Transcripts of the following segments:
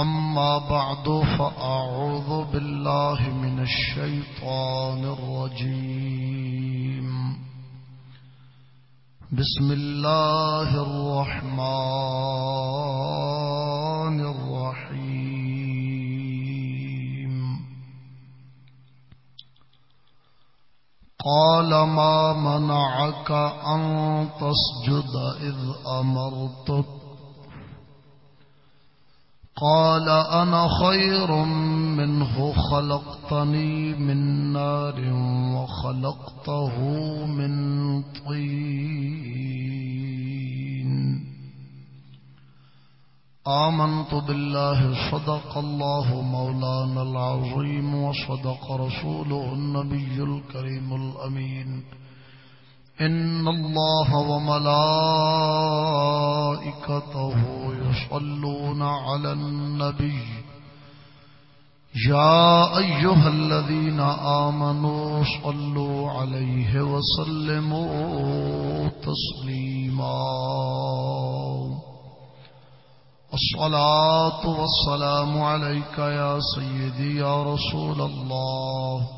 أما بعد فأعوذ بالله من الشيطان الرجيم. بسم الله الرحمن الرحيم. قال ما منعك أن تسجد إذ أمرتك؟ قال أنا خير منه، خلقتني من نار وخلقته من طين. آمنت بالله، صدق الله مولانا العظيم، وصدق رسوله النبي الكريم الأمين. إن الله وملائكته يصلون على النبي. يا أيها الذين آمنوا صلوا عليه وسلموا تسليما. الصلاة والسلام عليك يا سيدي يا رسول الله.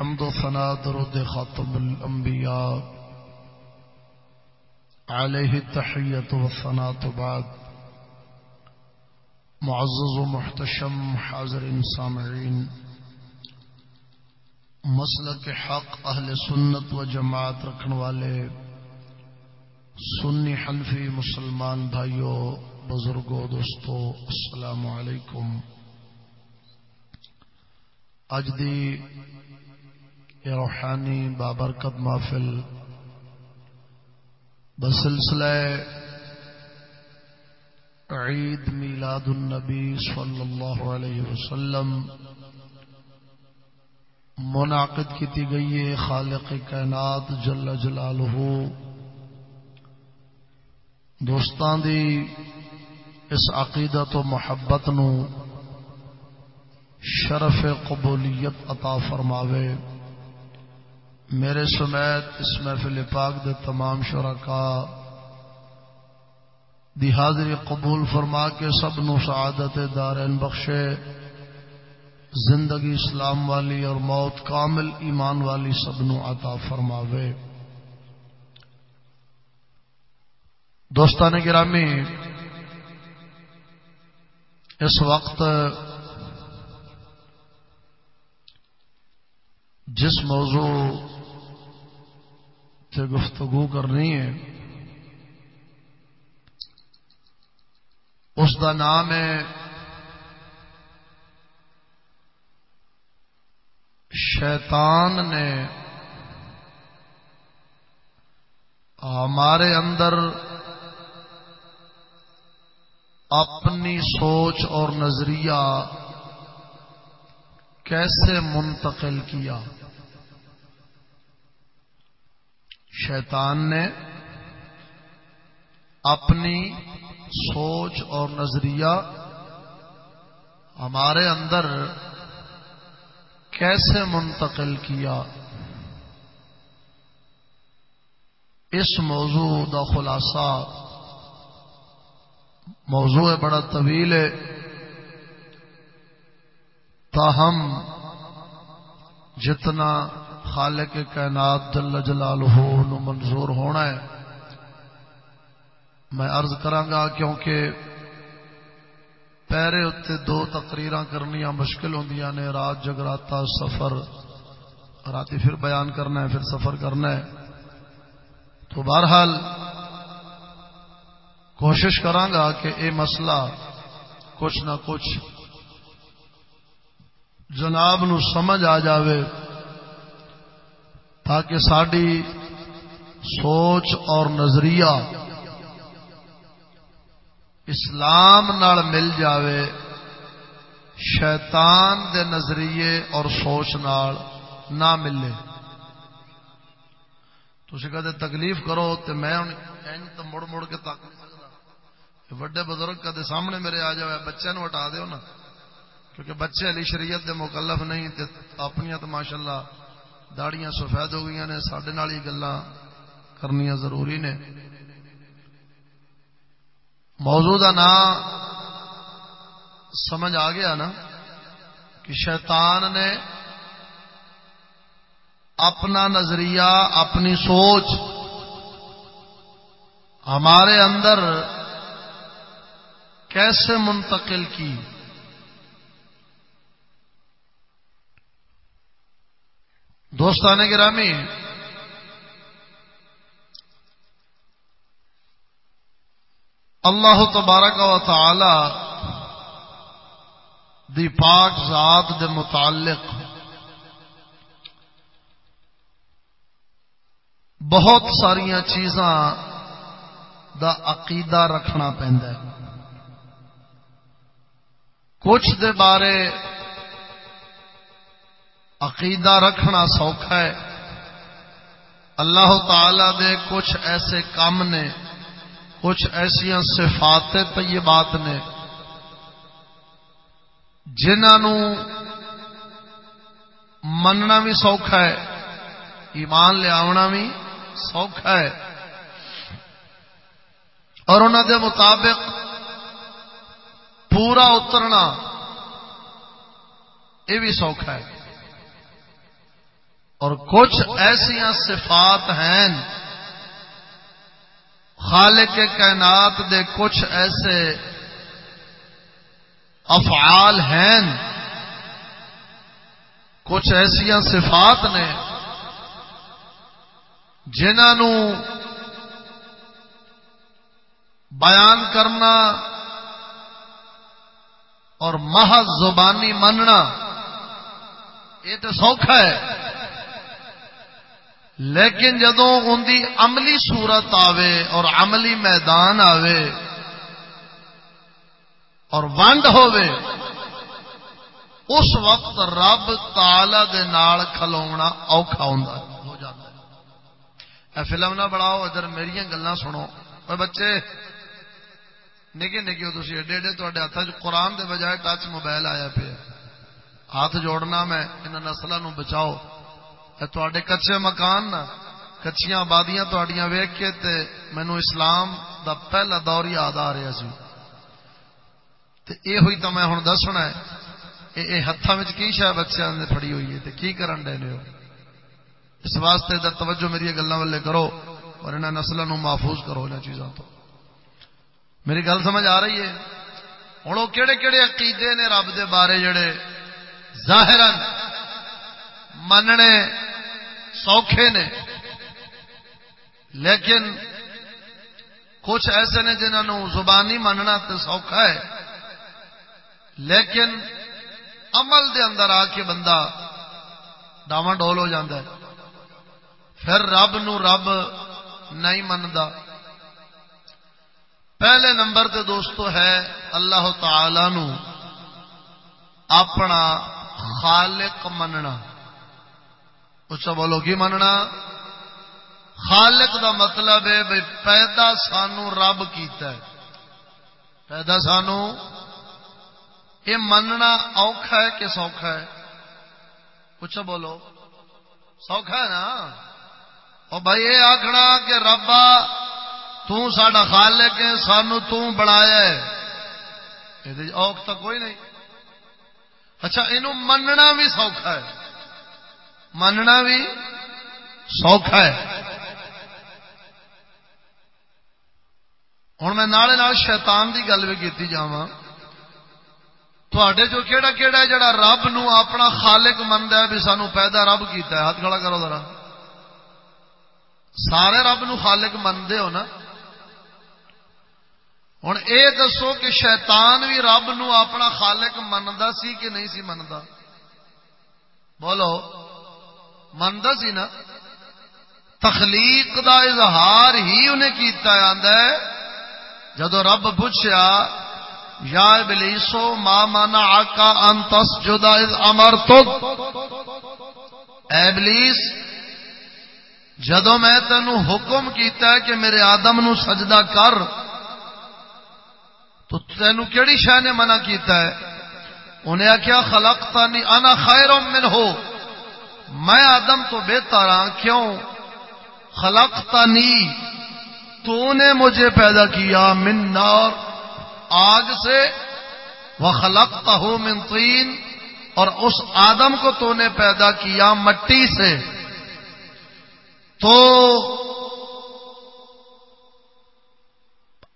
حمد و ثنا درود خاتم الانبیاء. علیہ تحیت و ثنا تو بعد. معزز و محتشم حاضر سامعین. مسلک حق اہل سنت و جماعت رکھن والے سنی حنفی مسلمان بھائیوں بزرگوں دوستو، السلام علیکم. اج دی روحانی بابرکت محفل بسلسلہ عید میلاد النبی صلی اللہ علیہ وسلم منعقد کی گئی ہے خالق کائنات جل جلالہ۔ دوستان دی اس عقیدت و محبت نو شرف قبولیت عطا فرماوے۔ میرے سمیت اس محفل پاک دے تمام شرکا دی حاضری قبول فرما کے سب نو سعادت دارین بخشے، زندگی اسلام والی اور موت کامل ایمان والی سب نو عطا فرماوے۔ دوستان گرامی، اس وقت جس موضوع سے گفتگو کرنی ہے۔ اس کا نام ہے شیطان نے ہمارے اندر اپنی سوچ اور نظریہ کیسے منتقل کیا؟ شیطان نے اپنی سوچ اور نظریہ ہمارے اندر کیسے منتقل کیا؟ اس موضوع دا خلاصہ موضوع بڑا طویل ہے، تاہم جتنا خالق کائنات جل جلال ہو منظور ہونا ہے۔ میں عرض کرانگا کیونکہ پیرے اتنے دو تقریر کرنی مشکل ہوں نے، رات جگراتا، سفر رات پھر بیان کرنا ہے، پھر سفر کرنا ہے۔ تو بہرحال کوشش کرانگا کہ اے مسئلہ کچھ نہ کچھ جناب نو سمجھ آ جاوے۔ تاکہ ساری سوچ اور نظریہ اسلام نال مل جاوے، شیطان دے نظریے اور سوچ نال نہ ملے۔ تھی کدے تکلیف کرو تو میں تو مڑ مڑ کے تک نہیں سکتا وڈے بزرگ کدے سامنے میرے آ جائے بچے نو ہٹا دیو نا۔ کیونکہ بچے علی شریعت دے مکلف نہیں تے اپنی تو ماشاء اللہ داڑیاں سفید ہو گئی نے سڈے ہی گلا کرنی ضروری نے۔ موضوع کا نام سمجھ آ گیا نا کہ شیطان نے اپنا نظریہ، اپنی سوچ ہمارے اندر کیسے منتقل کی؟ دوستان گرامی، اللہ تبارک و تعالی دی پاک ذات دے متعلق بہت ساریا چیزاں دا عقیدہ رکھنا پہنتا ہے۔ کچھ دے بارے عقیدہ رکھنا سوکھا ہے۔ اللہ تعالی دے کچھ ایسے کام نے، کچھ ایسا صفات طیبات نے، جنہوں مننا بھی سوکھا ہے، ایمان لیا بھی سوکھا ہے۔ اور انہوں دے مطابق پورا اترنا یہ بھی سوکھا ہے۔ اور کچھ ایسا صفات ہیں خالق کائنات دے کچھ ایسے افعال ہیں۔ کچھ ایسا صفات نے جنہوں بیان کرنا اور محض زبانی مننا، یہ تو سوکھا ہے۔ لیکن جدو ان کی عملی صورت آوے اور عملی میدان آوے اور ونڈ ہووے، اس وقت رب تالا دے نال کھلونا اوکھا ہو جاتا ہے۔ اے فلم نہ بڑھاؤ، ادھر میری گلا سنو۔ اے بچے، نگے نگے ہو تھی ایڈے ایڈے تے ہاتھ قرآن دے بجائے ٹچ موبائل آیا پیا۔ ہاتھ جوڑنا میں ان نسلوں بچاؤ۔ تے کچے مکان نا کچیاں آبادیاں تڈیاں ویک کے تے مینو اسلام دا پہلا دور یاد آ رہا سی تے اے ہوئی تو میں ہوں دسنا ہے اے ہاتھوں کی شاید بچوں نے فڑی ہوئی ہے تے کی کرن ڈے نے اس واسطے دا توجہ میری گلوں والے کرو اور انہوں نسلوں محفوظ کرو ان چیزوں تو میری گل سمجھ آ رہی ہے ہوں وہ کہڑے کہڑے عقیدے نے رب دے بارے جڑے ظاہر مننے سوکھے نے۔ لیکن کچھ ایسے نے جنہوں زبانی مننا تو سوکھا ہے۔ لیکن عمل دے اندر آ کے بندہ ڈاواں ڈول ہو جاتا ہے۔ پھر رب نو رب نہیں منتا پہلے نمبر تے دوستو ہے اللہ تعالی نو اپنا خالق مننا۔ اچھا بولو، کی مننا؟ خالق دا مطلب ہے بھائی پیدا سانو رب کیتا ہے۔ پیدا سانو؟ یہ مننا اوکھا ہے کہ سوکھا ہے؟ پوچھو بولو، سوکھا ہے نا؟ اور بھائی یہ آخنا کہ ربا تا خالق ہے، سانو تنایا یہ اوکھ تو کوئی نہیں۔ اچھا یہ مننا بھی سوکھا ہے۔ مننا بھی سوکھا ہے ہوں میں نالے نال شیطان دی گل بھی کی جا جو کیڑا کیڑا ہے جڑا رب نو اپنا خالق مند ہے بھی سانو پیدا رب کیتا ہے ہاتھ کھڑا کرو ذرا سارے رب نو خالق منتے ہو نا ہوں اے دسو کہ شیطان بھی رب نو اپنا خالق منتا سی کہ نہیں سی منتا بولو منتا سی نا، تخلیق دا اظہار ہی انہیں کیتا ہے۔ جدو رب پوچھا یا ابلیسو ما مانا آکا انتس جدا امر تو ابلیس، جدو میں تینوں حکم کیتا ہے کہ میرے آدم نو سجدہ کر، تو تینوں کیڑی شہ نے منع کیتا ہے؟ انہیں آخیا خلقتنی انا خیر من ہو میں آدم تو بہتر ہاں کیوں؟ خلق تو نے مجھے پیدا کیا من نار، آگ سے وہ خلق ہو من تین اور اس آدم کو تو نے پیدا کیا مٹی سے۔ تو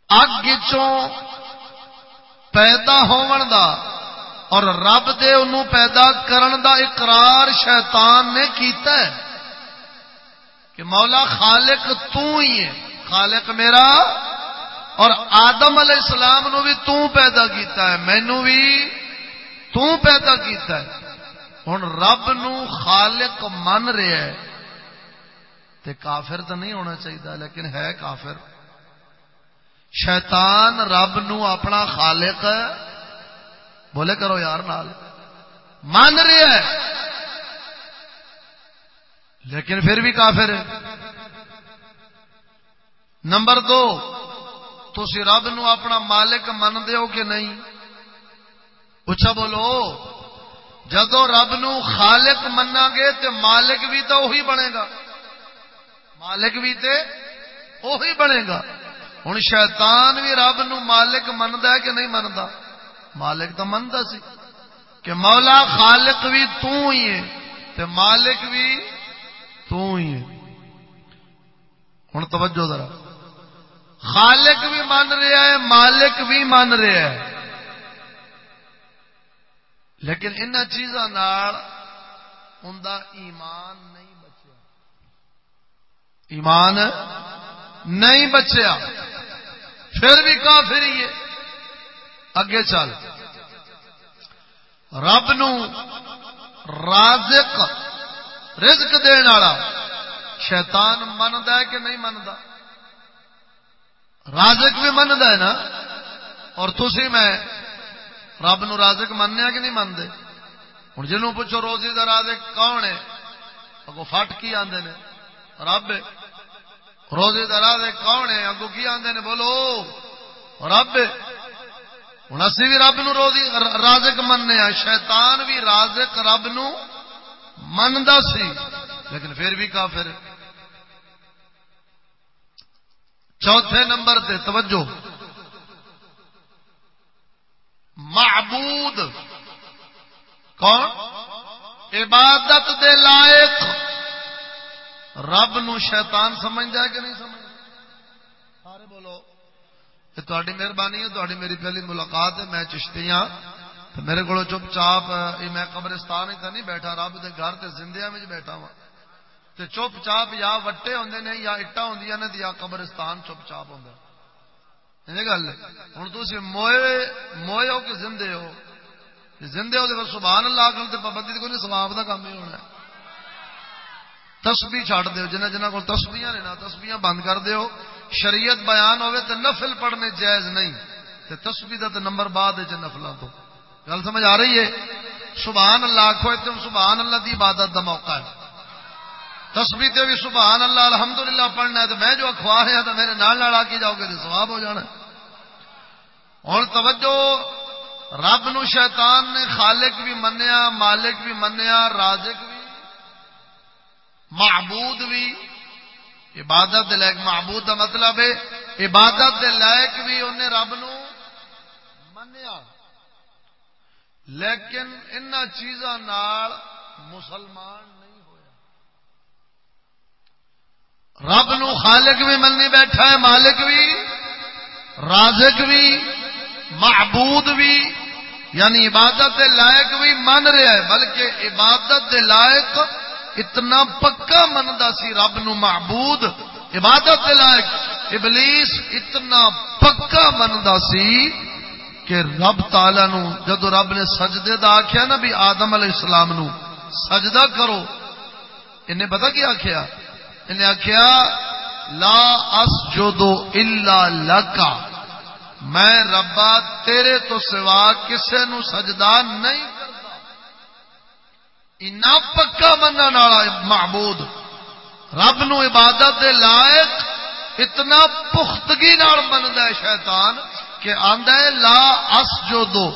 اگ چوں پیدا ہون دا اور رب دے انہوں پیدا کرن دا اقرار شیطان نے کیتا ہے کہ مولا خالق تو ہی ہے۔ خالق میرا اور آدم علیہ السلام نو بھی تو پیدا کیتا ہے۔ مینو بھی تو پیدا کیتا ہے۔ ہوں رب نو خالق من رہا ہے۔ تے کافر تو نہیں ہونا چاہیے لیکن ہے کافر۔ شیطان رب نو اپنا خالق بولے کرو یار نال۔ مان رہا ہے لیکن پھر بھی کافر ہے نمبر دو تھی رب نو اپنا مالک من ہو کہ نہیں؟ اچھا بولو جدو رب نو خالق منا گے تو مالک بھی تو وہی بنے گا۔ مالک بھی تے وہی بنے گا۔ ہوں شیطان بھی رب نو مالک منتا ہے کہ نہیں منتا مالک تو منتا سی کہ مولا خالق بھی تو ہی ہے تے مالک بھی تو ہی ہے۔ ہوں توجہ ذرا۔ خالق بھی من رہا ہے، مالک بھی من رہا ہے۔ لیکن ان چیزوں ایمان نہیں بچیا۔ ایمان نہیں بچیا۔ پھر بھی کافر ہی ہے۔ اگے چل۔ رب نو رازق، رزق دن والا شیطان منتا ہے کہ نہیں منتا رازق بھی منتا ہے نا؟ اور تھی میں رب نو رازق منیا ہاں کہ نہیں منتے ہوں جنوں پوچھو روزی کا رازق کون ہے؟ اگو فٹ کی آدھے نے؟ رب، روزی کا رازق کون ہے؟ اگو کی آدھے نے؟ بولو، رب ہوں اسی بھی رب نو روزی رازق مننے شیطان بھی رازق رب نو منتا سی، لیکن پھر بھی کافر۔ چوتھے نمبر تے توجہ۔ معبود۔ کون؟ عبادت دے لائق۔ رب نو شیطان سمجھ جائے کہ نہیں سمجھ یہ مہربانی ہے تاری میری پہلی ملاقات ہے، میں چشتی ہاں۔ میرے کو چپ چاپ میں قبرستان ہی تو نہیں بیٹھا، رب دے گھر تے زندیا میں بیٹھا ہوں تے چپ چاپ یا وٹے ہوں نے یا اٹا ہوں نے یا قبرستان چپ چاپ ہوں یعنی گل ہوں تھی موئے موئے ہو کہ زندے ہو؟ جی زندے ہو تو سبحان اللہ آخر تو پابندی کوئی نہیں سواب کا کام ہی ہونا تسبی چڑھ دو جنہ جنہ کو تسبیاں نے نا تسبیاں بند کر دیو۔ شریعت بیان ہوئے تو نفل پڑھنے جائز نہیں تے تسبی کا تو نمبر بعد ہے تو گل سمجھ آ رہی ہے؟ سبحان اللہ آخو تم سبحان اللہ دی عبادت دا موقع ہے۔ تسبی تے بھی سبحان اللہ، الحمدللہ پڑھنا ہے تو میں جو اخوا رہا تو میرے نال نال آ کے جاؤ گے تو سواب ہو جانا ہوں توجہ، رب نو شیطان نے خالق بھی منیا، مالک بھی منیا، رازق بھی، معبود بھی۔ عبادت دے لائق معبود دا مطلب ہے، عبادت دے لائق بھی انہیں رب نو منیا۔ لیکن ان چیزاں مسلمان نہیں ہویا۔ رب نو خالق بھی مننی بیٹھا ہے، مالک بھی، رازق بھی، معبود بھی یعنی عبادت دے لائق بھی من رہا ہے، بلکہ عبادت دے لائق اتنا پکا منتا سی رب نو معبود، عبادت لائق۔ ابلیس اتنا پکا منتا سی کہ رب تالا نو جدو رب نے سجدے دا آخیا نا بھی آدم علیہ السلام نو سجدہ کرو۔ انہیں پتا کیا آخیا انہیں آخیا لا اس جو دو لکا میں ربا تیرے تو سوا کسے نو سجدہ نہیں کرتا پکا من معبود۔ رب نو عبادت دے لائق اتنا پختگی بنتا ہے شیطان کہ آدھا لا اس جو دو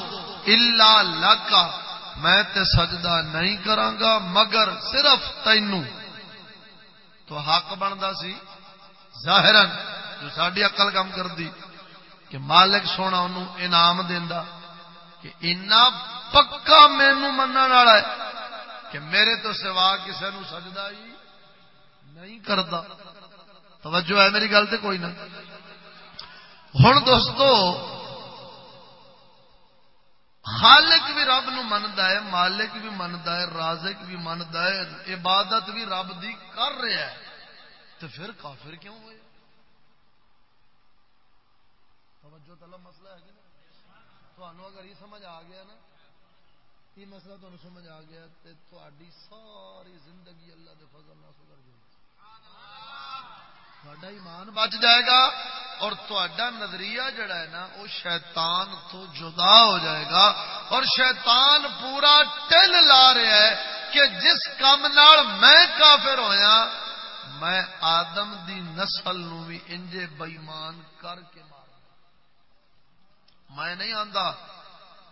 الا لکا میں تے سجدہ نہیں کرانگا مگر صرف تینوں تو حق بنتا سی۔ ظاہر جو ساری اقل کام کر دی کہ مالک سونا انہوں انعام دینا کہ اینا پکا مینو من والا ہے۔ کہ میرے تو سوا کسی نو سجدہ ہی نہیں کرتا۔ توجہ ہے میری گل تو کوئی نہ۔ ہوں دوستو، خالق بھی رب نو منتا ہے، مالک بھی منتا ہے، رازق بھی منتا ہے، عبادت بھی رب دی کر رہا ہے۔ تو پھر کافر کیوں ہوئے؟ توجہ طلب مسئلہ ہے کہ اگر یہ سمجھ آ گیا نا یہ مسئلہ تمہیں سمجھ آ گیا تو ساری زندگی اللہ دے فضل نہ سدھر جائے ایمان بچ جائے گا اور نظریہ جڑا ہے نا وہ شیطان تو جدا ہو جائے گا اور شیطان پورا ٹل لا رہا ہے کہ جس کام میں کافر ہویا، میں آدم دی نسل نو بھی انجے بئیمان کر کے مار میں نہیں آندا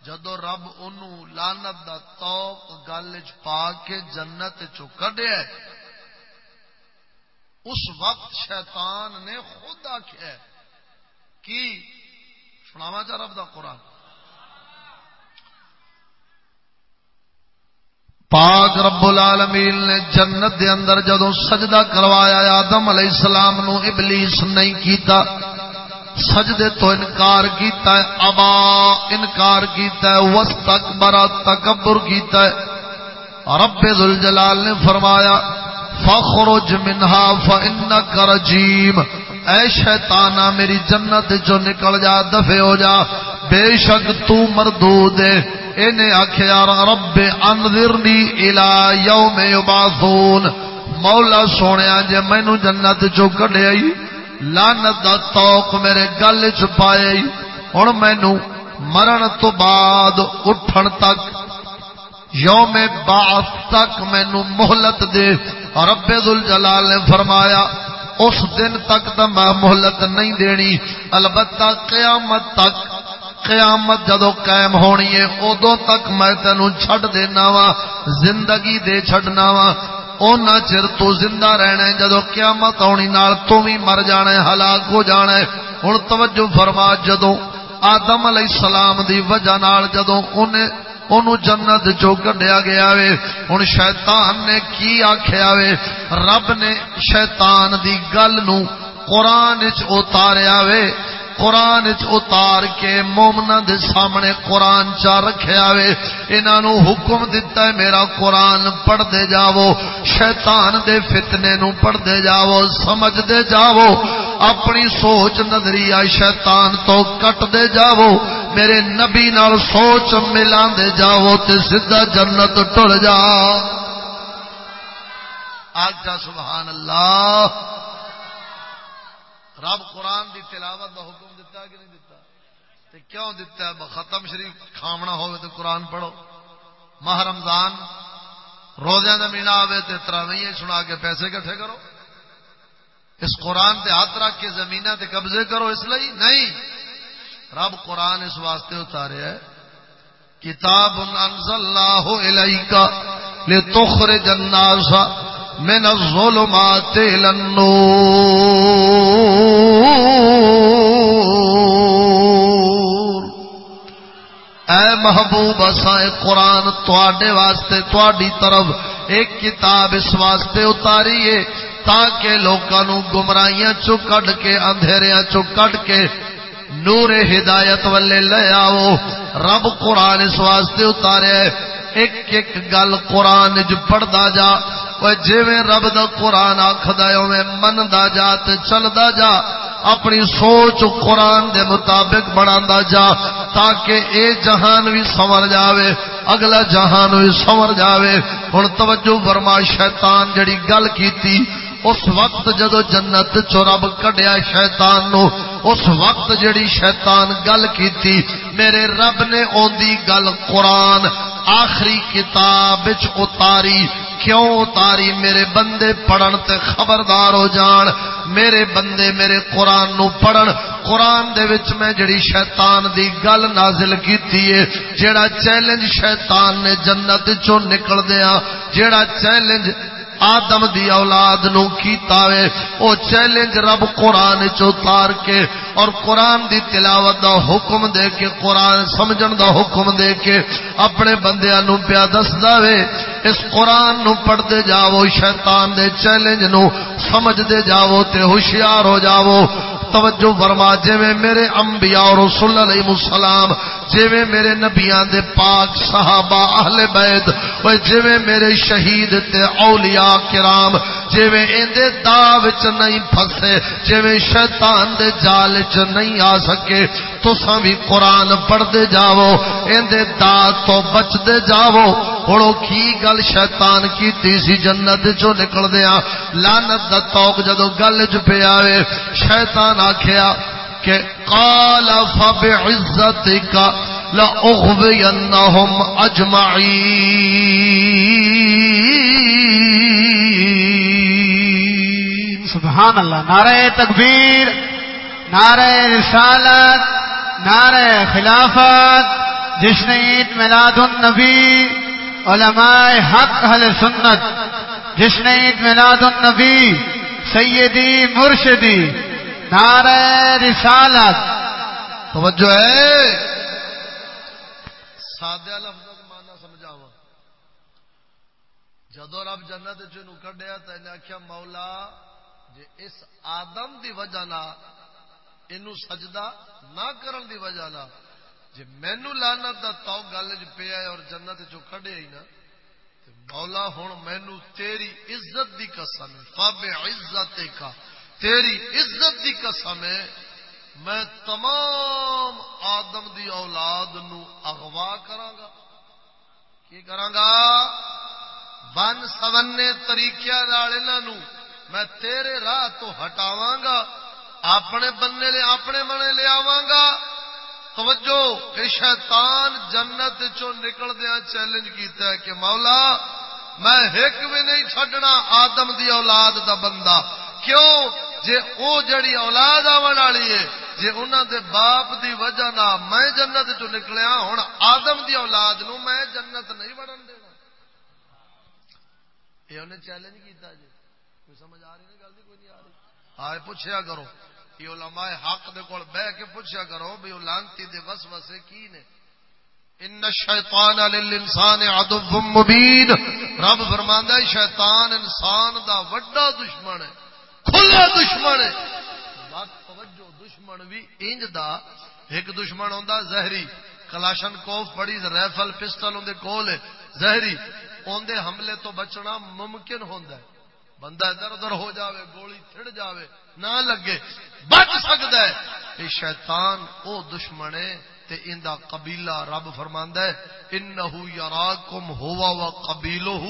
جدو رب ان لانت دا توق گل چ پا کے جنت چو کڈیا اس وقت شیطان نے خود آخیا کی؟ سناوا چا رب دا قرآن۔ پاک رب العالمین نے جنت دے اندر جدو سجدہ کروایا، آدم علیہ السلام نو ابلیس نہیں کیتا سجدے تو انکار کیتا ہے ابا انکار کیتا ہے وسط برا تکبر کیتا ہے۔ رب ذل جلال نے فرمایا فخرج منہا فانک رجیم۔ اے شیطانا میری جنت جو نکل جا دفے ہو جا۔ بے شک تو مردود ہے۔ انہیں آخیا رب انذرنی الى یوم یبعثون۔ مولا سونے جے مینو جنت چو کڈے آئی۔ لانت دا توق میرے گل چ پائے۔ ہن مینو مرن تو بعد اٹھن تک، یوم بعث تک مینو مہلت دے۔ رب ذل نے فرمایا، اس دن تک تو میں مہلت نہیں دینی۔ البتہ قیامت تک، قیامت جدو قائم ہونی ہے ادو تک میں تینوں چھڈ دینا وا، زندگی دے چھڈنا وا۔ اونا چر تو زندہ رہنا ہے، جدو قیامت آنی نال تو بھی مر جانا ہے، ہلاک ہو جانا ہے۔ ہوں توجہ فرما، جدو آدم علیہ السلام دی وجہ نال جدو انہیں انہوں جنت جو کڈیا گیا وے ہوں شیطان نے کی آخیا وے؟ رب نے شیطان دی گل نو قرآن اتاریا وے۔ قرآن اتار کے مومنا دے سامنے قرآن چا رکھیا وے انہاں نو حکم دیتا ہے میرا قرآن پڑھ دے جاو شیطان دے فتنے نو پڑھ دے جاو سمجھ دے جاو اپنی سوچ، نظریہ شیطان تو کٹ دے جاو میرے نبی نال سوچ ملا دے جاو تے سیدھا جنت ٹر جا۔ آج سبحان اللہ۔ رب قرآن دی تلاوت دا حکم دیتا کہ نہیں دیتا تے کیوں دیتا ہے؟ ختم شریف کھامنا ہوئے تو قرآن پڑھو۔ ماہ رمضان روزے کا مہینہ آئے تو تراوی سنا کے پیسے کٹھے کرو۔ اس قرآن تے ہاتھ رکھ کے زمین تے قبضے کرو اس لیے نہیں۔ رب قرآن اس واسطے اتارے ہے۔ کتاب انزل اللہ علیہ کا الناس من الظلمات الى النور۔ اے محبوب اسائے قرآن تواڈے واسطے، تواڈی طرف ایک کتاب اس واسطے اتاری ہے تاکہ لوگوں گمراہیاں چو کڈ کے، اندھیریاں چو کڈ کے نور ہدایت والے لے آؤ۔ رب قرآن اس واسطے اتارے ایک ایک گل قرآن جو پڑھتا جا۔ جی رب دا قرآن آخد منتا جا تے چلتا جا۔ اپنی سوچ قرآن دے مطابق بنا جا تاکہ اے جہان بھی سمر جاوے، اگلا جہان بھی سمر جاوے۔ ہوں توجہ برما شیطان جڑی گل کیتی، اس وقت جدو جنت چورب کڈیا شیطان نو، اس وقت جڑی شیطان گل کیتی، میرے رب نے اوندی گل قرآن آخری کتاب اتاری۔ کیوں اتاری میرے بندے پڑھن تے خبردار ہو جان؟ میرے بندے میرے قرآن نو پڑھن۔ قرآن دے وچ میں جڑی شیطان دی گل نازل کیتی ہے جڑا چیلنج شیطان نے جنت چوں نکل دیا جڑا چیلنج آدم دی اولاد نو کیتا وے، او چیلنج رب قرآن چوتار کے، اور قرآن دی تلاوت دا حکم دے کے، قرآن سمجھن دا حکم دے کے اپنے بندیاں نو پیا دس وے۔ اس قرآن نو پڑھ دے جاؤ شیطان دے چیلنج نو سمجھ دے جاؤ تے ہوشیار ہو جاؤ توجہ فرما جی میرے انبیاء اور رسول علیہ السلام جی میرے نبیاں دے پاک صحابہ اہل بیت وہ جی میرے شہید تے اولیاء کرام جی اندے دا وچ نہیں پھسے جی شیطان دے جال چ نہیں آ سکے، تساں بھی قرآن پڑھتے جاؤ اندے دا تو بچتے جاؤ۔ ہوں کی گل شیطان کی سی، جنت چو نکل دیا لانت دا توک جدو گل چ پیا شیطان آخیا کہ قال فبعزتك لأغوينهم أجمعين سبحان اللہ نعرہ تکبیر، نعرہ رسالت، نعرہ خلافت، جشن عید میلاد النبی، علماء حق اہل سنت، جشن عید میلاد النبی، سیدی مرشدی نعرہ رسالت. توجہ ہے. سادہ لفظ مانا سمجھاوا جدو رب جنت چنو کڈیا تو انہیں آخیا مولا جی اس آدم دی وجہ نہ اینو سجدہ نہ کرن دی وجہ نہ جی مینو لانت دا تو گل چ پیا اور جنت چو کڈیا ہی نا مولا ہوں مینو تیری عزت دی قسم فب عزت کا تیری عزت دی قسم ہے، میں تمام آدم دی اولاد نو اغوا کرانگا کی کرانگا بن سونے طریقے نو میں تیرے راہ تو ہٹاواں گا اپنے بننے لے، اپنے بنے لے آواں گا توجہ کہ شیطان جنت چو نکل دیا چیلنج کیتا ہے کہ مولا، میں ایک بھی نہیں چھڈنا آدم دی اولاد دا بندہ۔ کیوں؟ جے او جڑی اولاد آن والی ہے، جے انہاں دے باپ دی وجہ نہ میں جنت چ نکلیا ہن آدم دی اولاد نو میں جنت نہیں وڑن دینا۔ یہ انہیں چیلنج کیتا جی۔ کوئی سمجھ آ رہی نہیں گل کوئی نہیں آ رہی۔ آئے پوچھیا کرو، یہ علماء حق دے کول بہ کے پوچھیا کرو بھی لانتی دے وسوسے کی نے۔ ان الشیطان للانسان عدو مبین۔ رب فرماندا ہے، شیطان انسان دا وڈا دشمن ہے۔ کھلا دشمن ہے۔ توجہ، دشمن بھی انج دا، ایک دشمن ہوندا زہری۔ کلاشن کوف بڑی ریفل پسٹل اندے کول ہے۔ زہری اوندے حملے تو بچنا ممکن ہوندا ہے۔ بندہ ادھر ادھر ہو جاوے، گولی تھڑ جاوے، نہ لگے، بچ سکتا ہے۔ یہ شیطان او دشمن ہے۔ تے اندا قبیلہ رب فرماندا ہے انه یراکم هو وقبیلہ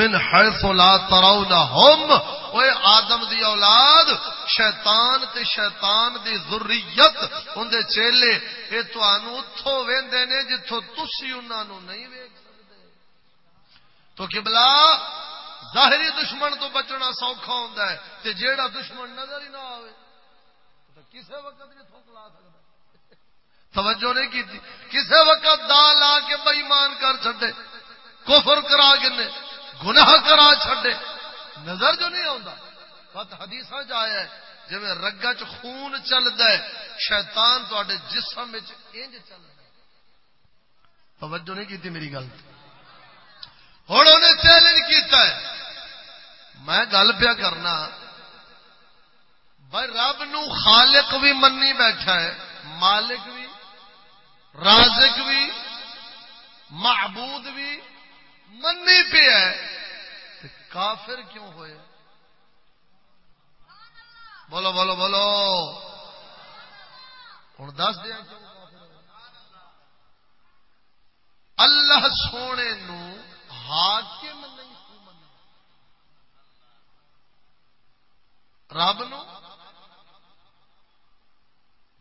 من حيث لا ترونهم اوے آدم دی اولاد، شیطان تے شیطان دی ذریت اون دے چیلے، اے تانوں اوتھوں ویندے نے جتھوں تسی انہاں نو نہیں ویکھ سکدے۔ تو قبلہ، ظاہری دشمن تو بچنا سوکھا ہوندا ہے، تے جیڑا دشمن نظر ہی نہ آوے، تو کسے وقت بھی تھوک لا سکدا توجہ نہیں کی کسی وقت دال آ کے بئیمان کر چڈے کفر کرا گنے، گناہ کرا چڈے نظر جو نہیں آتا بت حدیث آیا جی رگا چ خون چلتا ہے، شیطان تے جسم انج چلتا توجہ نہیں کی میری گل؟ ہوں انہیں چیلنج کیتا ہے۔ میں گل پیا کرنا، بھائی رب نو خالق بھی منی بیٹھا ہے، مالک بھی رازق بھی، معبود بھی منی پہ ہے کافر کیوں ہوئے؟ بولو بولو بولو۔ ہوں دس دیا کیوں اللہ سونے نو حاکم نہیں رب نو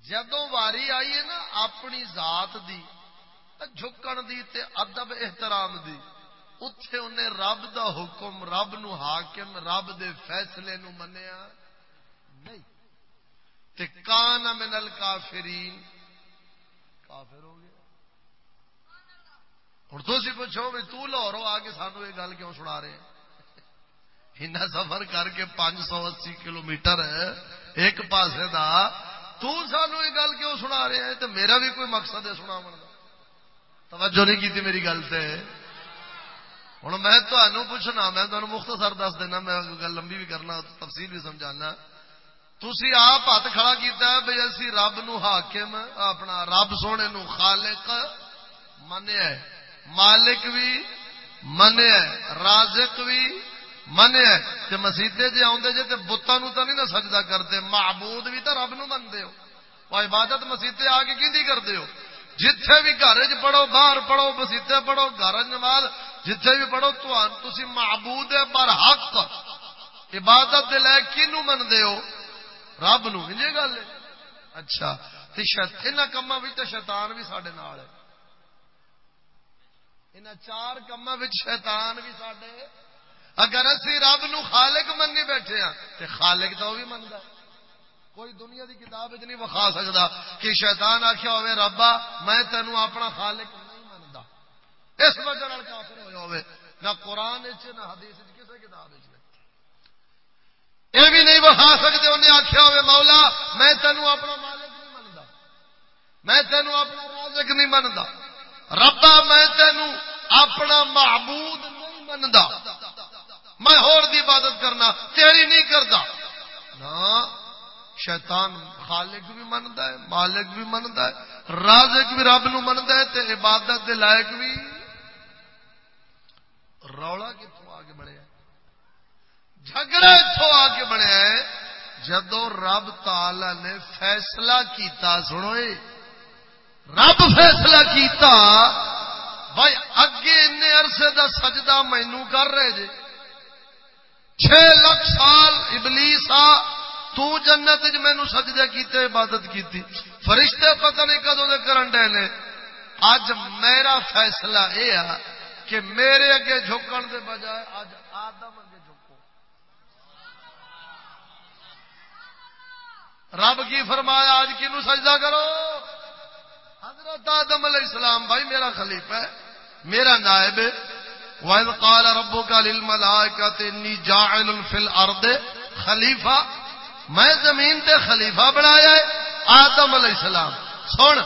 جدو واری آئی ہے نا اپنی ذات دی جھکن دی تے ادب احترام دی اتے انہیں رب دا حکم، رب نو حاکم، رب دے فیصلے نو منیا۔ نہیں۔ تے کان من الکافرین۔ کافر ہو گیا ہوں تھی پوچھو بھی تو لاہوروں آ کے سانو یہ گل کیوں سنا رہے ہیں؟ سفر کر کے پانچ سو اسی کلو میٹر ایک پاسے دا تو سانو یہ گل کیوں سنا رہے ہیں؟ تو میرا بھی کوئی مقصد ہے سنا من توجہ نہیں کی میری گل سے ہوں میں تمہوں پوچھنا، میں تمہیں مختصر دس دینا، میں گل لمبی بھی کرنا، تفصیل بھی سمجھانا۔ تھی آپ ہاتھ کھڑا کیتا ہے بھائی اسی رب نو حاکم، اپنا رب سونے نو خالق منیا مالک بھی منیا رازق بھی منیا مسیطے جی آدھے جی بتان تو نہیں نا سجدہ کرتے، معبود بھی تو رب نو منتے ہو۔ وہ عبادت مسیطے آ کے کی کرتے ہو؟ جتھے بھی گھر چ پڑھو، باہر پڑھو مسیطے پڑھو، گھر نماز، جتھے بھی پڑھو تھی معبود ہے پر حق۔ عبادت دے لے کنو منتے ہو؟ رب نو۔ گل ہے؟ اچھا۔ ان کما تو شیطان بھی سڈے نال ہے۔ ان چار کما شیطان بھی سڈے اگر اسی رب نو خالق منی بیٹھے ہاں تے خالق تو بھی منتا کوئی دنیا دی کتاب نہیں وکھا سکتا کہ شیطان آخیا ہوئے، ربا، میں تینوں اپنا خالق نہیں منتا اس وجہ کافر ہوا ہوئے۔ نہ قرآن نہ حدیث کسی کتاب یہ بھی نہیں وکھا سکتے انہیں آخیا ہوئے، مولا، میں تینوں اپنا مالک نہیں منتا میں تینوں اپنا رازق نہیں منتا ربا، میں تینوں اپنا معبود نہیں منتا میں ہور دی عبادت کرنا، تیری نہیں کرتا نہ شیطان خالق بھی منتا ہے، مالک بھی منتا ہے، رازق بھی رب نو منتا ہے، تے عبادت دے لائق بھی۔ رولا کتوں آگے بڑھیا۔ جھگڑا اتوں آگے بڑھیا ہے۔ جدو رب تالا نے فیصلہ کیتا سنو رب فیصلہ کیتا، بھائی اگے ان عرصے دا سجدہ مینو کر رہے جی چھ لاکھ سال ابلیس آ، تو جنت مینو سجدے کیتے، عبادت کیتی۔ فرشتے پتہ نہیں کدو دے کرن ڈے نے۔ اج میرا فیصلہ یہ ہے کہ میرے اگے جھکن دے بجائے اج آدم اگے جھکو۔ رب کی فرمایا، آج کنو سجدہ کرو؟ حضرت آدم علیہ السلام، بھائی میرا خلیفہ ہے، میرا نائب ہے۔ وَإِذْ قَالَ رَبُّكَ لِلْمَلَائِكَةِ إِنِّي جَاعِلٌ فِي الْأَرْضِ خلیفہ میں زمین تے خلیفہ بنایا ہے، آدم علیہ السلام۔ سن،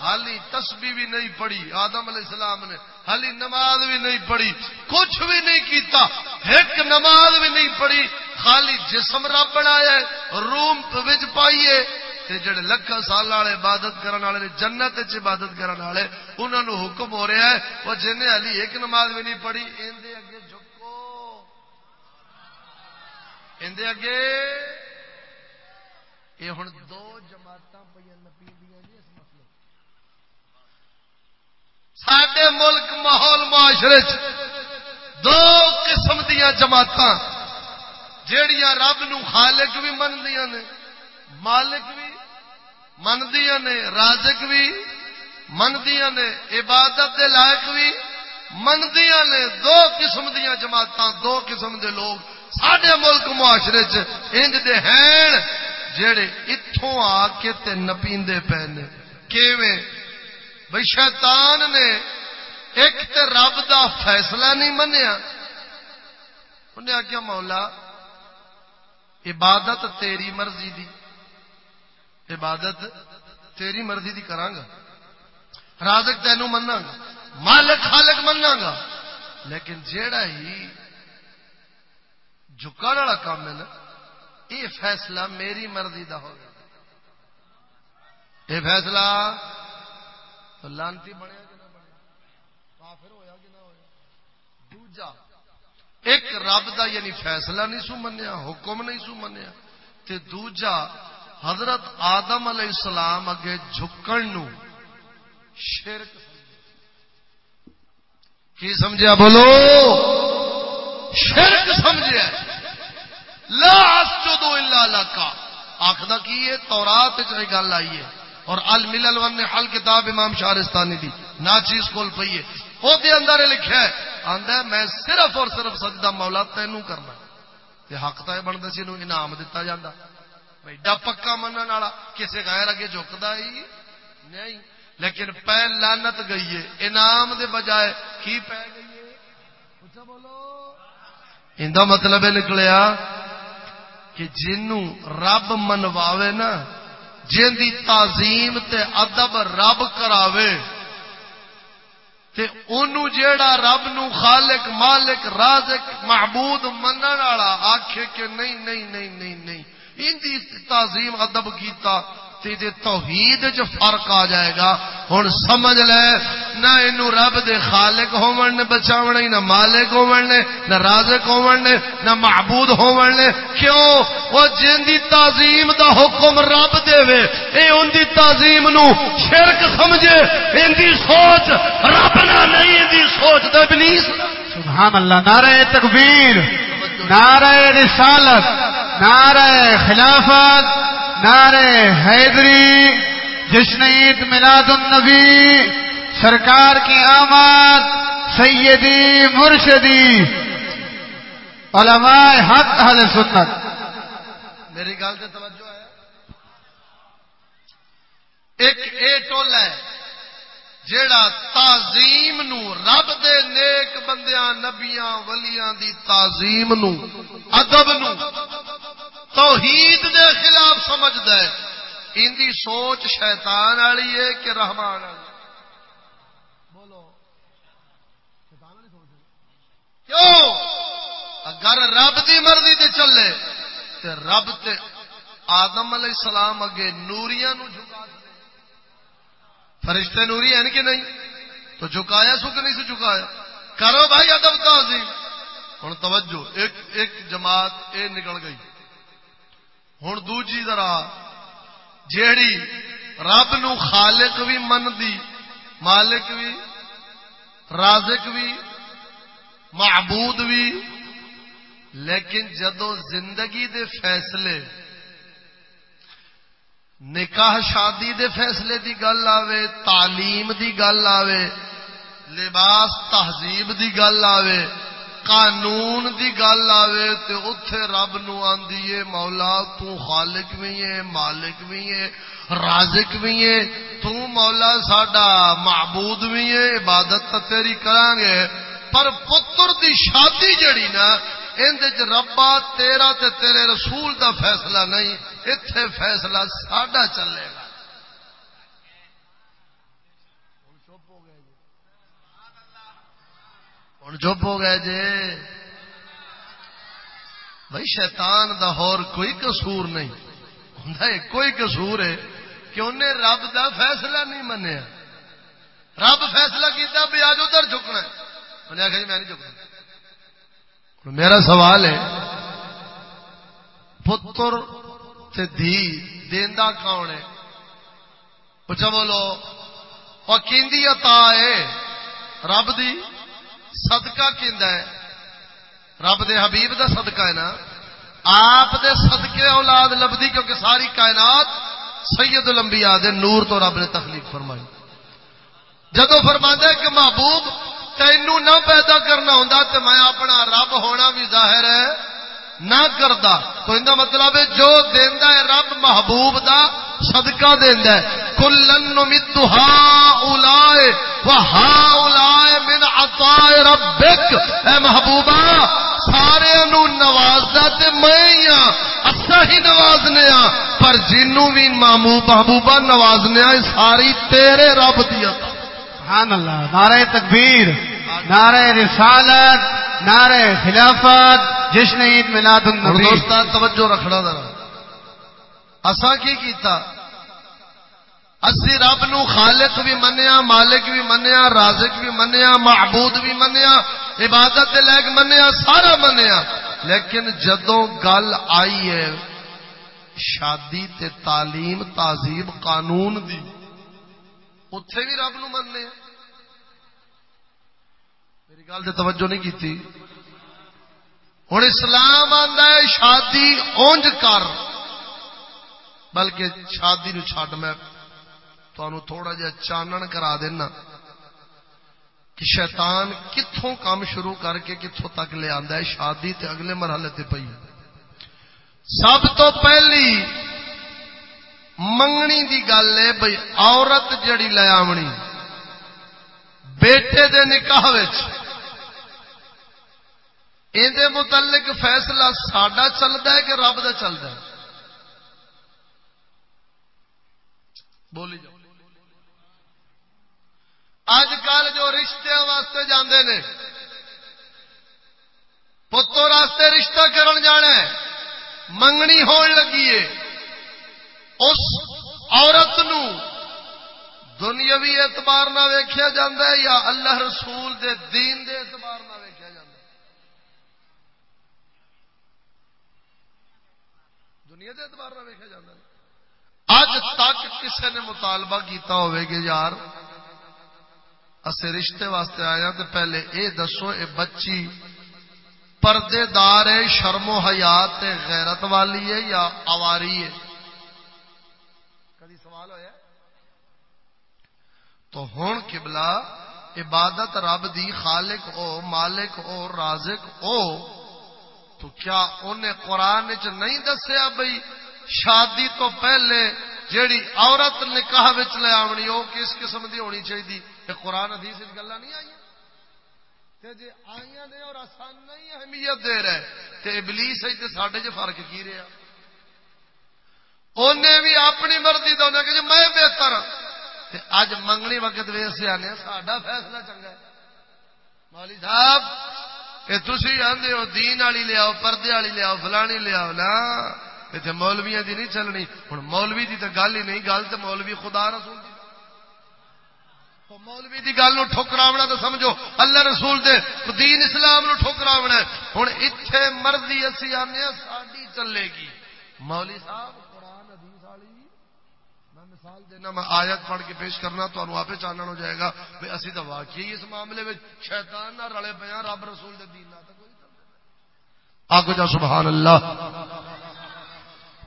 حالی تسبیح بھی نہیں پڑھی، آدم علیہ السلام نے۔ حالی نماز بھی نہیں پڑھی، کچھ بھی نہیں کیتا، ایک نماز بھی نہیں پڑھی۔ خالی جسم رب بنایا ہے، روم وچ پائیے تے جڑے لکھا سال والے عبادت کرنے والے جنت عبادت کرنے والے انہوں نے حکم ہو رہا ہے، وہ جن علی ایک نماز بھی نہیں پڑھی اندے اگے جھکو۔ اندے اگے۔ یہ ہوں دو جماعت پہ نپی جی اس مسئلے سڈے ملک ماحول معاشرے دو قسم دیا جماعت جہیا رب نو خالق بھی منیا نے۔ مالک بھی مندیا نے رازق بھی مندیا نے عبادت دے لائق بھی مندیا نے دو قسم دیا جماعت دو قسم دے لوگ سڈے ملک معاشرے چنج دے ہیں جڑے اتوں آ کے تے نپیندے پے نے۔ کیویں؟ بھئی شیطان نے ایک تے رب دا فیصلہ نہیں منیا۔ انہیں آخیا مولا، عبادت تیری مرضی دی۔ عبادت تیری مرضی دی کرانگا رازق تینو منا گا۔ مالک خالق منا گا۔ لیکن جیڑا ہی جھکا والا کام ہے نا یہ فیصلہ میری مرضی دا ہوگا یہ فیصلہ لانتی بنیا کہ نہ بنیا، کافر ہویا کہ نہ ہویا۔ دوجا، ایک رب دا یعنی فیصلہ نہیں سو منیا، حکم نہیں سو منیا۔ تے دوجا حضرت آدم علیہ السلام اگے جھکن نو شرک کی سمجھا بولو۔ شرک سمجھا لا اسجدو الا لکا آخدا کی ہے؟ تورات وچ گل آئی ہے۔ اور الملل ون نے حل کتاب امام شارستانی دی۔ نا چیز کول پئی ہے۔ او دے اندر لکھیا ہے۔ آندا میں صرف اور صرف سجدہ مولا تینوں کرنا تے حق تے بندا سی نو انعام دتا جاندا۔ ایڈا پکا منن والا کسی غیر اگے جھکدا ہی نہیں۔ لیکن پہ لانت گئی ہے۔ انعام دے بجائے کی پہ گئی ہے؟ اچھا بولو۔ اندا مطلب ہے نکلیا کہ جنوں رب منواوے نا، جن دی تعظیم تے ادب رب کراوے، تے اونوں جیڑا رب نو خالق، مالک، رازق، معبود منن والا آکھے کہ نہیں نہیں نہیں نہیں نہیں۔ ان دی تعظیم ادب کیتا تے دے توحید چ فرق آ جائے گا۔ ہن سمجھ لے، نہ اینو رب دے خالق ہون نے بچاونا نہ مالک ہون نے، نہ رازق ہون نے، نہ معبود ہون نے۔ کیوں؟ او جن دی تعظیم دا حکم رب دے وے، اے ان دی تعظیم نو شرک سمجھے۔ ان دی سوچ رب نہ، نہیں، ان دی سوچ تے ابلیس سبحان اللہ، نعرہ تکبیر۔ نعرہ رسالت، نعرہ خلافت، نعرہ حیدری جشن عید میلاد النبی سرکار کی آمد، سیدی، مرشدی، علماء حق اہل سنت۔ میری گل سے توجہ ہے۔ ایک اے ٹول ہے۔ جیڑا تعظیم نو رب دے نیک بندیاں، نبیاں، ولیاں دی تعظیم نو، ادب نو، توحید دے خلاف سمجھدا ہے۔ ان دی سوچ شیطان والی ہے کہ رحمان والی۔ بولو۔ شیطان والی سوچ کیوں؟ اگر رب دی مرضی تے چلے، تے رب تے آدم علیہ السلام اگے نوریاں نو جھکا فرشتے نوری ہیں کہ نہیں؟ تو جھکایا سو کہ نہیں سے جھکایا؟ کرو بھائی ادب تعظیم ہوں توجہ، ایک ایک جماعت اے نکل گئی۔ ہوں دوجی ذرا، جیڑی رب نو خالق بھی من دی مالک بھی رازق بھی معبود بھی لیکن جدو زندگی دے فیصلے نکاح شادی دے فیصلے دی گل آوے، تعلیم دی گل آوے، لباس تہذیب دی گل آوے، قانون دی گل آوے، تے اتے رب نو آندی ہے، مولا تو خالق بھی ہے، مالک بھی ہے، رازق بھی ہے، تو مولا ساڈا معبود بھی ہے، عبادت تیری کران گے، پر پتر دی شادی جڑی نا اندر ربا تیرا تے تیرے رسول دا فیصلہ نہیں۔ اتے فیصلہ ساڈا چلے گا۔ ہوں چپ ہو گئے جی۔, جی۔ بھائی شیطان دا ہور کوئی قصور نہیں۔ ہوں کوئی قصور ہے کہ انہیں رب دا فیصلہ نہیں منیا۔ رب فیصلہ کیتا بھی آج ادھر جھکنا انہیں آخر جی میں نہیں جھکنا۔ میرا سوال ہے، پتر تے دھی دیندا کون ہے؟ پوچھا بولو، اور کیندی عطا ہے؟ رب دی صدقہ کیندا ہے؟ رب دے حبیب دا صدقہ ہے نا؟ آپ دے صدقے اولاد لبدی کیونکہ ساری کائنات سید الانبیاء دے نور تو رب نے تخلیق فرمائی۔ جدو فرما کہ محبوب تینوں نہ پیدا کرنا ہوں تو میں اپنا رب ہونا بھی ظاہر ہے نہ کردا تو ان مطلب ہے جو دیندا ہے رب محبوب دا صدقہ دیندا ہے۔ کلن نمت ہاؤلائے وہاؤلائے من عطاء ربک۔ اے محبوبا سارے نوازا تے میں ہی ہاں اصا ہی نوازنے ہاں۔ پر جنوں بھی مامو محبوبہ نوازنے ہاں ساری تیرے رب دی عطا۔ سبحان اللہ، نعرہ تکبیر۔ نعرہ رسالت، نعرہ خلافت جشن عید میلاد النبی دوستا توجہ رکھنا ذرا۔ اسا کی کیتا؟ اسی رب نو خالق بھی منیا، مالک بھی منیا، رازق بھی منیا، معبود بھی منیا، عبادت لائق منیا، سارا منیا۔ لیکن جدوں گل آئی ہے شادی تے تعلیم تہذیب قانون دی اتے بھی رب نو مننے میری گل سے توجہ نہیں کی ہوں اسلام آتا ہے شادی اونج کر۔ بلکہ شادی نو چھڈ میں تھوڑا جا چانن کرا دینا کہ شیطان کتوں کام شروع کر کے کتوں تک لے آندا ہے، شادی تے اگلے مرحلے تے پئی۔ سب تو پہلی منگنی دی گل ہے بھائی عورت جڑی لے آونی، بیٹے دے نکاح دے متعلق فیصلہ ساڈا چلتا ہے کہ رب دا چلتا ہے بولی جاؤ اج کل جو رشتے واسطے جاندے نے پتو راستے رشتہ کرن جانا ہے منگنی ہون لگی ہے اس عورت نو دنیاوی اعتبار نہ ویکھیا جاندہ ہے یا اللہ رسول دے دین دے اعتبار نہ ویکھیا جاندہ ہے دنیا دے اعتبار نہ ویکھیا جاندہ ہے۔ اج تک کسی نے مطالبہ کیتا ہوئے کہ یار، اسے رشتے واسطے آیا ہاں، تو پہلے اے دسو، اے بچی پردے دار ہے، شرم و حیات غیرت والی ہے یا اواری ہے؟ کدی سوال ہوا تو ہوں کبلا عبادت رب دی، خالق او، مالک او، رازق او تو کیا انہیں قرآن چ نہیں دسیا بھائی شادی تو پہلے جیڑی عورت نکاح لے آنی وہ کس قسم دی ہونی چاہیے یہ قرآن حدیث گلا نہیں آئی جی آئی نے اور آسان نہیں اہمیت دے رہے، تے ابلیس ہے تے ساڈے چ فرق کی رہا انہیں بھی اپنی مرضی تو کہ جی میں بہتر ہاں۔ تے اج منگنی وقت وے سیانے ساڈا فیصلہ چنگا ہے۔ مولی صاحب کہ تھی آدھے ہو، دین والی لیاؤ پردے والی لیاؤ فلانی لیاؤ نا اتنے مولویا دی نہیں چلنی۔ ہوں مولوی دی تو گل ہی نہیں، گل تو مولوی خدا رسول دی۔ مولوی دی گل ٹھکراونا تو سمجھو، اللہ رسول دے دین اسلام نو ٹھکراونا ہوں اتنے مرضی اسی آنے ہاں، ساری چلے گی۔ مولی صاحب قرآن حدیث والی میں مثال دینا، میں آیت پڑھ کے پیش کرنا تو آپ چانن ہو جائے گا۔ بھائی اسی تو واقعی اس معاملے میں شیطان نہ رلے پے ہاں، رب رسول دے دین نہ آگو جا، سبحان اللہ۔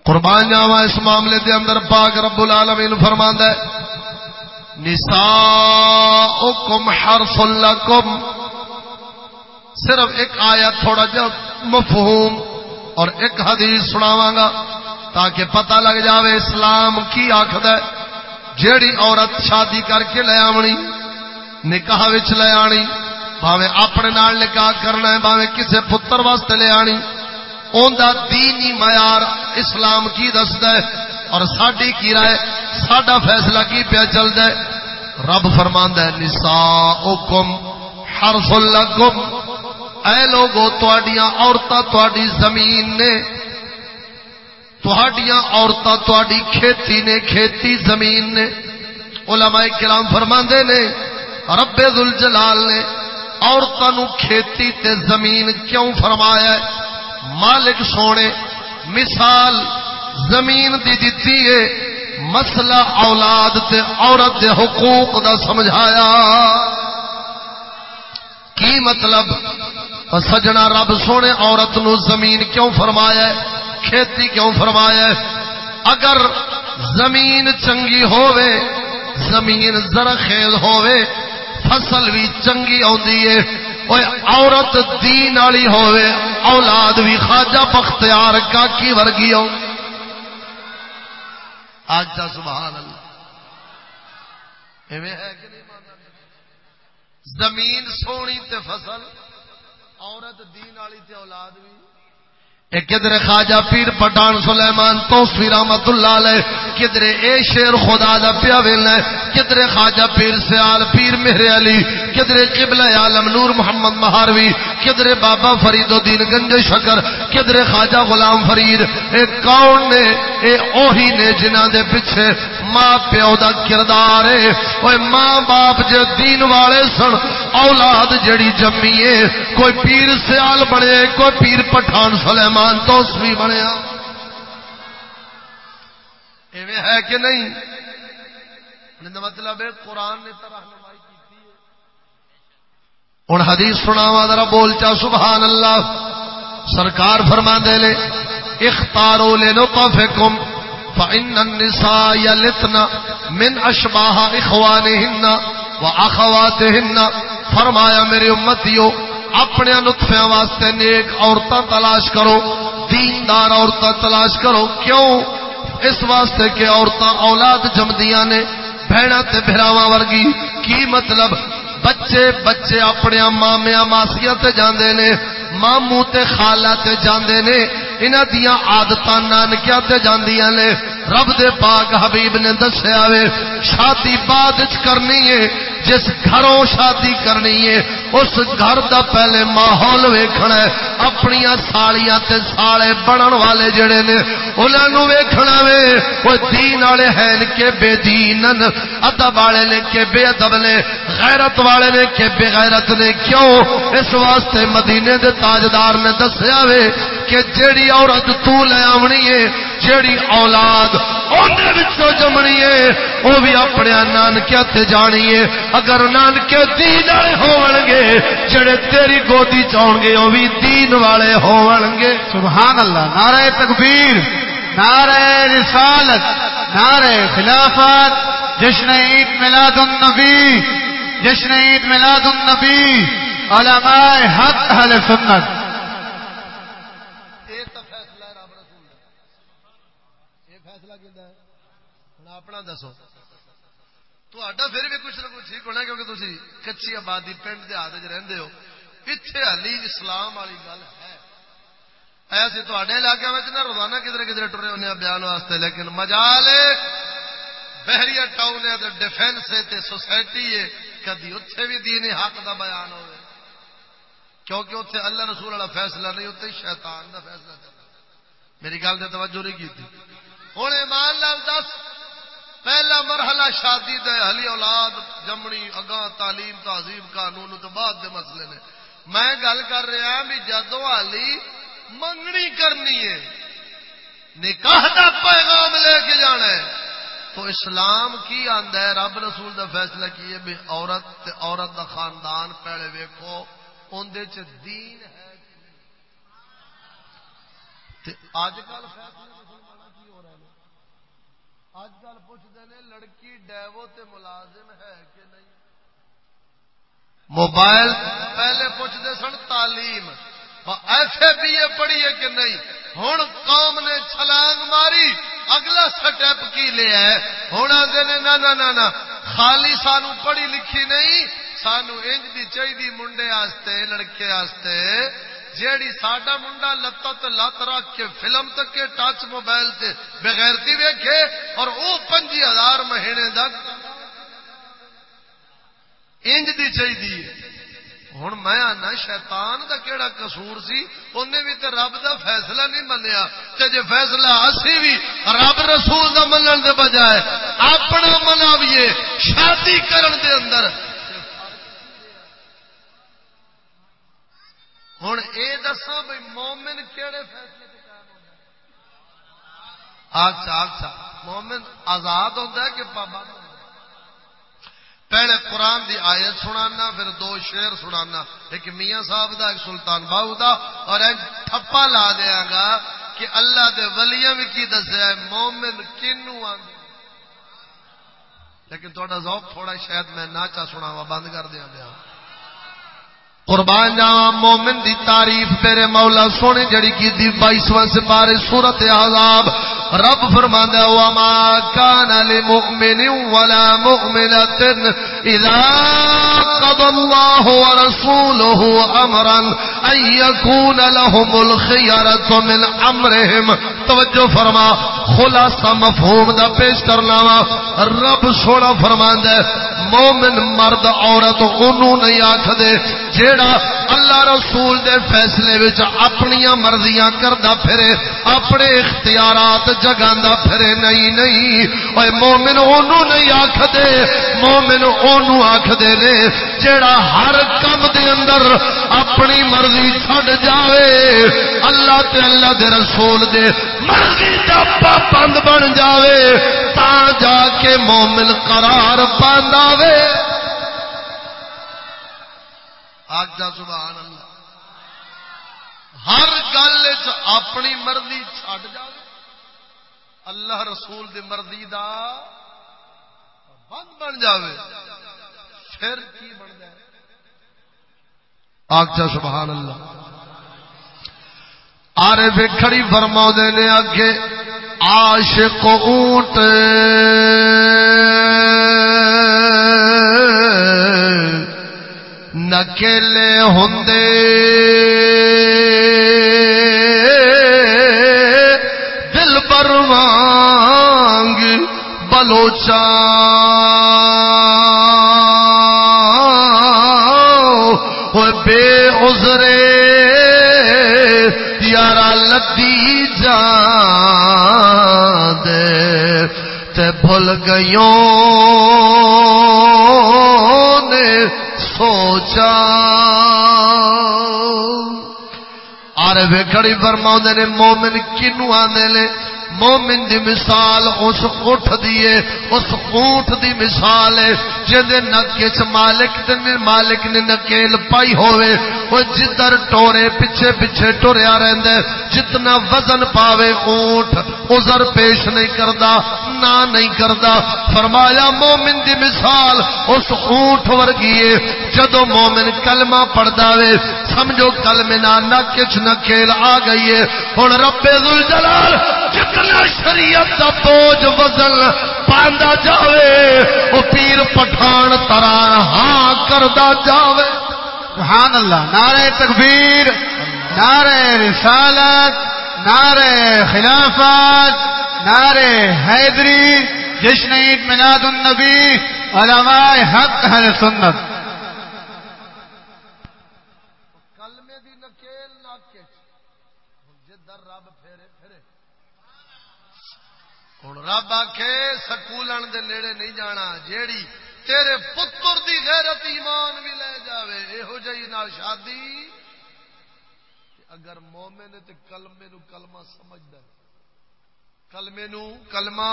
قربان جاوا اس معاملے دے اندر، پاک رب العالمین فرماندا ہے، نساؤکم حرف لکم۔ صرف ایک آیت تھوڑا جا مفہوم اور ایک حدیث سناواں گا۔ تاکہ پتہ لگ جاوے اسلام کی آخد جیڑی عورت شادی کر کے لے آونی، نکاح وچ لے آنی، بھاوے اپنے نال نکاح کرنا ہے، بھاوے کسے پتر واسطے لے آنی اوندا دینی معیار اسلام کی دستا ہے؟ اور ساڈی کی رائے، ساڈا فیصلہ کی پیا چلتا ہے؟ رب فرماندا ہے، نساؤکم حرف لکم۔ اے لوگو، تواڈیاں عورتاں تواڈی زمین نے تواڈیاں عورتاں تواڈی کھیتی نے، کھیتی زمین نے۔ علماء کرام فرماندے نے، رب ذوالجلال نے عورتوں کھیتی تے زمین کیوں فرمایا؟ ہے مالک سونے، مثال زمین دی دیتی ہے، مسئلہ اولاد تے عورت دے حقوق دا سمجھایا۔ کی مطلب؟ سجنا رب سونے، عورت نو زمین کیوں فرمایا؟ ہے کھیتی کیوں فرمایا ہے؟ اگر زمین چنگی ہووے، زمین زرخیز ہووے، فصل بھی چنگی آدھی ہے عورت دین والی ہوئے اولاد بھی خاجا بختیار کا کی ورگی ہو۔ آج کا سبحان اللہ۔ ہے کہ نہیں زمین سونی تے فصل، عورت دین والی تے اولاد بھی۔ کدھر خواجہ پیر پٹان سلیمان توسفی رحمت اللہ علیہ کدھر اے شیر خدا دا پیا ویلنا کدھر خواجہ پیر سیال پیر مہر علی کدھر قبلہ عالم نور محمد مہاروی کدھر بابا فرید الدین گنج شکر کدھر خواجہ غلام فرید، اے کون نے، اے اوہی نے جنہاں دے پیچھے ماں پیو دا کردار ہے۔ اوے ماں باپ جے دین والے سن، اولاد جڑی جمی ہے، کوئی پیر سیال بنے، کوئی پیر پٹھان سلیمان توسوی بنیا۔ ایویں ہے کہ نہیں؟ مطلب ہے قرآن نے تو رہنمائی کی ہوں حدیث سناوا ذرا بول چا سبحان اللہ سرکار فرما دے لے، اختارو لے لو نو فإن النساء يلتن من أشباه إخوانهن وأخواتهن فرمایا میری امتیو اپنے نطفیاں واسطے نیک عورتاں تلاش کرو، دیندار عورتاں تلاش کرو۔ کیوں؟ اس واسطے کہ عورتاں اولاد جمدیاں نے بہنا تے بھراواں ورگی۔ کی مطلب؟ بچے بچے اپنے مامیا ماسیاں تے جاندے نے، ماموں تے خالہ تے جاندے نے۔ انہاں دیاں عادتاں نانکیاں تے جاندیاں نے، رب دے پاک حبیب نے دسیا وے، شادی بعد وچ کرنی ہے، جس گھروں شادی کرنی ہے، اس گھر دا پہلے ماحول ویکھنا ہے اپنی سالیاں تے سالے بنن والے جڑے نے، انہاں نو ویکھنا وے او دین والے ہیں کہ بے دینن ادب والے نے کہ بے ادب نے، غیرت والے نے کہ بے غیرت نے، کیوں؟ اس واسطے مدینے دے تاجدار نے دسیا وے کہ جیڑی عورت تو لے آونی ہے، جیڑی اولاد اندر جمنی ہے وہ بھی اپنے نانکیا تے جانی ہے۔ اگر نانکے دین والے ہون گے جڑے تیری گودی چاؤن گے وہ بھی دین والے ہون گے۔ سبحان اللہ، نعرہ تکبیر، نعرہ رسالت، نعرہ خلافت جشن عید میلاد النبی جشن عید میلاد النبی، علماء حق اہل سنت۔ دسو؟ تا پھر بھی کچھ نہ کچھ ٹھیک ہونا کیونکہ تھی کچی آبادی پنڈ دیہات رہتے ہو۔ اتنے ہلی اسلام والی گل ہے۔ ایسے تے علاقے میں نہ روزانہ کدھر کدھر ٹرے ہونے بیان واسطے، لیکن مجال بحری ٹاؤن ہے ڈیفینس ہے سوسائٹی ہے۔ کدی اتنے بھی دین حق دا بیان ہوئے۔ کیونکہ اتنے اللہ رسول والا فیصلہ نہیں اتنے شیطان دا فیصلہ چلتا۔ میری گل سے توجہ نہیں کی تھی ہوں ایمان لال دس۔ پہلا مرحلہ شادی دے ہلی اولاد، جمنی، اگاں، تعلیم تہذیب قانون تو بعد دے مسئلے نے۔ میں گل کر رہا ہاں بھی جدو ہلی منگنی کرنی ہے، نکاح کا پیغام لے کے جانا ہے۔ تو اسلام کی آندا ہے، رب رسول دا فیصلہ کی ہے بھی عورت تے عورت دا خاندان پہلے ویکو اندر دین ہے۔ اج کل فیصلہ اج کل پوچھتے ہیں لڑکی ڈیو تے ملازم ہے کہ نہیں؟ موبائل پہلے پوچھتے سن تعلیم ایف اے بی اے پڑھی ہے کہ نہیں؟ ہوں قوم نے چھلانگ ماری، اگلا سٹیپ کی لیا ہے ہوں آتے نے نہ خالی سانو پڑھی لکھی نہیں، سانو انج دی چاہیے منڈے آستے، لڑکے آستے جیڑی ساڈا منڈا لتا تو لت رکھ کے فلم تک کے ٹچ موبائل سے بغیرتی ویکھے اور وہ پنجی ہزار مہینے تک انج دی چاہیے ہوں میں آنا شیطان دا کیڑا قصور سی انہیں بھی تے رب دا فیصلہ نہیں منیا۔ تے جے فیصلہ اسی بھی رب رسول دا منن دے بجائے اپنا مناویے، شادی کرن دے اندر ہوں یہ دسا بھائی مومن کہڑے فیصلے اچھا اچھا مومن آزاد ہوتا ہے کہ پابند پہلے قرآن دی آیت سنانا، پھر دو شیر سنانا۔ ایک میاں صاحب دا، ایک سلطان باہو دا۔ اور ایک ٹھپا لا دیا گا کہ اللہ دے ولیاں بھی کی دسیا ہے، مومن کنو آدھے لیکن تھوڑا ذوق تھوڑا شاید میں ناچا سنا بند کر دیا گیا۔ قربان جاوا مومن دی تعریف میرے مولا سونے، جڑی کی دی بائیسواں سپارے سورت عذاب۔ رب فرماندا وما كان لمؤمن ولا مؤمنة إذا قضى الله ورسوله أمرا أن يكون لهم الخيرة من أمرهم۔ توجہ فرما، خلاصہ مفہوم دا پیش کرنا وا۔ رب سونا فرماندا مومن مرد عورت انہوں نہیں آکھ دے جیڑا اللہ رسول دے فیصلے وچ اپنی مرضیاں کردا پھرے، اپنے اختیارات جگاندا پھرے، نہیں نہیں۔ اوے مومن اونوں نہیں آکھدے، مومن اونوں آکھدے نے جیڑا ہر کم دے اندر اپنی مرضی چھڈ جاوے، اللہ تے اللہ دے رسول دے مرضی دا پابند بن جاوے، تا جا کے مومن قرار پاندا وے آگ جا سبحان اللہ۔ ہر گل اپنی مرضی چھڈ جائے اللہ رسول دی مرضی دا بند بن جاوے۔ پھر کی بن جائے؟ آگ جا سبحان اللہ۔ آرے بے کھڑی فرما نے اگے عاشق اونٹ۔ نکیلے ہوں دل پر وانگ بلوچا بے عذرے یارا لدی جا دے تے بھول گئیوں نے سوچا۔ آرے ویکھڑی فرما نے مومن کنو آنے لے مومن دی مثال اس اٹھ دیے اس اونٹ دی مثال ہے جدے نکے چ مالک دے مالک نے نکیل پائی ہوئے وہ جدر ٹورے پیچھے پیچھے ٹوریا رہندا جتنا وزن پاوے اونٹ، عذر پیش نہیں کردا، نہ نہیں کردا۔ فرمایا، مومن دی مثال اس اونٹ ورگی ہے، جدو مومن کلمہ پڑھدا وے، سمجھو کلمے نہ نکے چ نکیل آ گئی ہے۔ ہن رب ذل جلال جتنا شریعت دا بوجھ وزن پاندا جاوے، او پیر پٹھان تران ہاں کردا جاوے۔ سبحان اللہ نعرہ تکبیر، نعرہ رسالت، نعرہ خلافت، نعرہ حیدری، جشن عید میلاد النبی، علماء حق اہل سنت کلمے دی نکیل ناکے جدر رب پھیرے پھرے ہوں رب آخے سکولن دے نیڑے نہیں جانا، جیڑی تیرے پتر دی غیرت ایمان بھی لے جاوے یہو جی نال شادی؟ اگر مومن تے کلمے نو کلمہ سمجھدا ہے، کلمے نو کلمہ